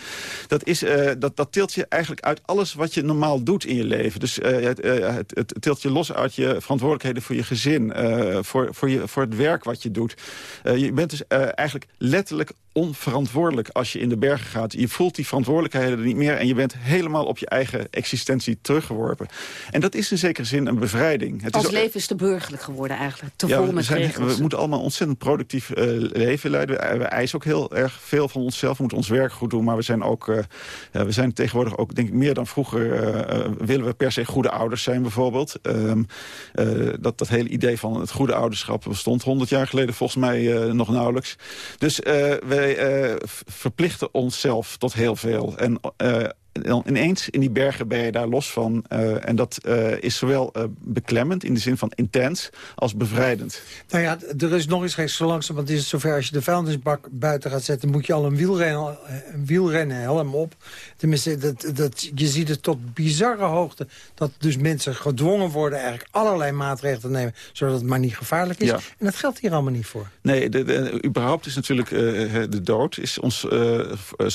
dat, is, dat, dat tilt je eigenlijk uit alles wat je normaal doet in je leven. Dus het, het, het, tilt je los uit je verantwoordelijkheden voor je gezin... voor, voor, je, voor het werk wat je doet. je bent dus eigenlijk letterlijk onverantwoordelijk als je in de bergen gaat. Je voelt die verantwoordelijkheden niet meer... en je bent helemaal op je eigen existentie teruggeworpen. En dat is in zekere zin een bevrijding. Het is leven is te burgerlijk geworden eigenlijk. Te vol met zijn, We moeten allemaal ontzettend productief uh, leven leiden. We, we, eisen ook heel erg veel van onszelf. We moeten ons werk goed doen. Maar we zijn ook... Uh, we zijn tegenwoordig ook, denk ik, meer dan vroeger... Willen we per se goede ouders zijn bijvoorbeeld. Um, dat, dat hele idee van het goede ouderschap bestond 100 jaar geleden volgens mij nog nauwelijks. Dus wij wij uh, verplichten onszelf tot heel veel. En uh, dan ineens in die bergen ben je daar los van. Uh, en dat uh, is zowel uh, beklemmend in de zin van intens als bevrijdend. Nou ja, er is nog eens geen zo langzaam, want het is zover als je de vuilnisbak buiten gaat zetten... moet je al een wielrennen, een wielrennen helm op. Tenminste, dat, dat, je ziet het tot bizarre hoogte... dat dus mensen gedwongen worden eigenlijk allerlei maatregelen te nemen... zodat het maar niet gevaarlijk is. En dat geldt hier allemaal niet voor. Nee, de, de, überhaupt is natuurlijk de dood is ons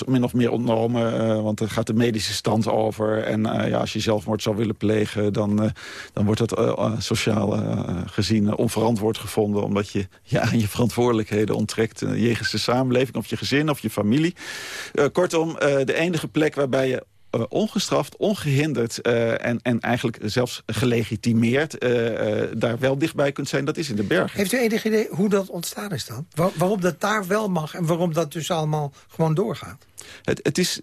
min of meer ontnomen... want er gaat de medische stand over. En uh, ja, als je zelfmoord zou willen plegen... dan, uh, dan wordt dat uh, sociaal gezien onverantwoord gevonden... omdat je je aan *laughs* je verantwoordelijkheden onttrekt... jegens de samenleving of je gezin of je familie. kortom, de enige plek waarbij je uh, ongestraft, ongehinderd uh, en, en eigenlijk zelfs gelegitimeerd... Uh, daar wel dichtbij kunt zijn, dat is in de bergen. Heeft u enig idee hoe dat ontstaan is dan? Waar, waarom dat daar wel mag en waarom dat dus allemaal gewoon doorgaat? Het, het is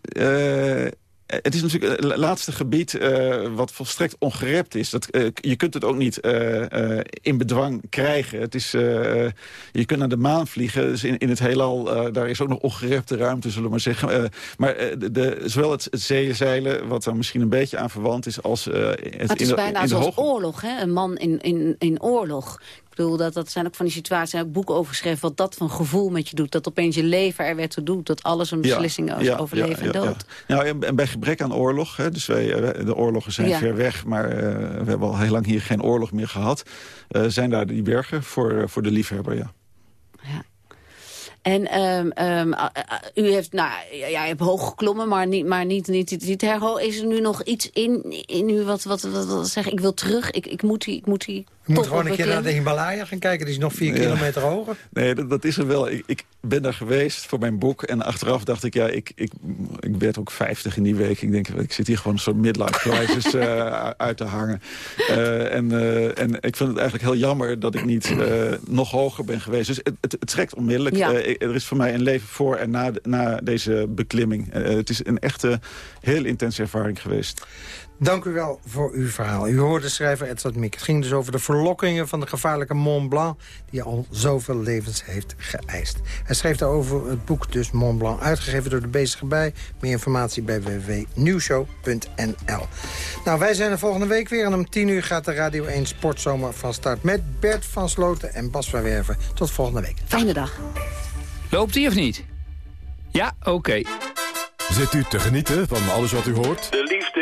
het is natuurlijk het laatste gebied uh, wat volstrekt ongerept is. Dat, uh, je kunt het ook niet uh, in bedwang krijgen. Het is, je kunt naar de maan vliegen. Dus in, in het heelal, daar is ook nog ongerepte ruimte, zullen we maar zeggen. maar de, de, zowel het, het zeezeilen, wat er misschien een beetje aan verwant is... als het, het is in bijna zoals oorlog, hè? een man in, in, in oorlog bedoel, dat, dat zijn ook van die situaties, ook boeken over geschreven... wat dat van gevoel met je doet. Dat opeens je leven er weer toe doet. Dat alles een beslissing is over leven en dood. Nou, en bij gebrek aan oorlog, hè, dus wij, eh, de oorlogen zijn ver weg... maar uh, we hebben al heel lang hier geen oorlog meer gehad... Uh, zijn daar die bergen voor, voor de liefhebber, ja. Ja. En um, um, u heeft, nou, ja, hebt hoog geklommen, maar niet, maar niet, niet, niet, herho. Is er nu nog iets in, in u wat, wat, wat, wat zeggen? Ik wil terug, ik, ik moet die, ik moet die je moet gewoon een keer naar de Himalaya gaan kijken. Die is nog vier kilometer hoger. Nee, dat, dat, is er wel. Ik, ik, ben daar geweest voor mijn boek. En achteraf dacht ik, ja, ik, ik, ik werd ook 50 in die week. Ik denk, ik zit hier gewoon een soort midlife crisis *laughs* uh, uit te hangen. Uh, en, uh, en ik vind het eigenlijk heel jammer dat ik niet nog hoger ben geweest. Dus het, het, het trekt onmiddellijk. Ja. Er is voor mij een leven voor en na, na deze beklimming. het is een echte, heel intense ervaring geweest. Dank u wel voor uw verhaal. U hoorde schrijver Edward Mik. Het ging dus over de verlokkingen van de gevaarlijke Mont Blanc... die al zoveel levens heeft geëist. Hij schreef daarover het boek dus Mont Blanc... uitgegeven door de Bezige Bij. Meer informatie bij www.nieuwshow.nl. Nou, wij zijn er volgende week weer. En om 10 uur gaat de Radio 1 Sportzomer van start... met Bert van Sloten en Bas van Werven. Tot volgende week. Fijne dag. Loopt hij of niet? Ja, oké. Zit u te genieten van alles wat u hoort? De liefde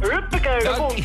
Huppakee, daar komt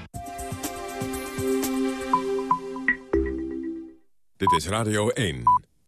Dit is Radio 1.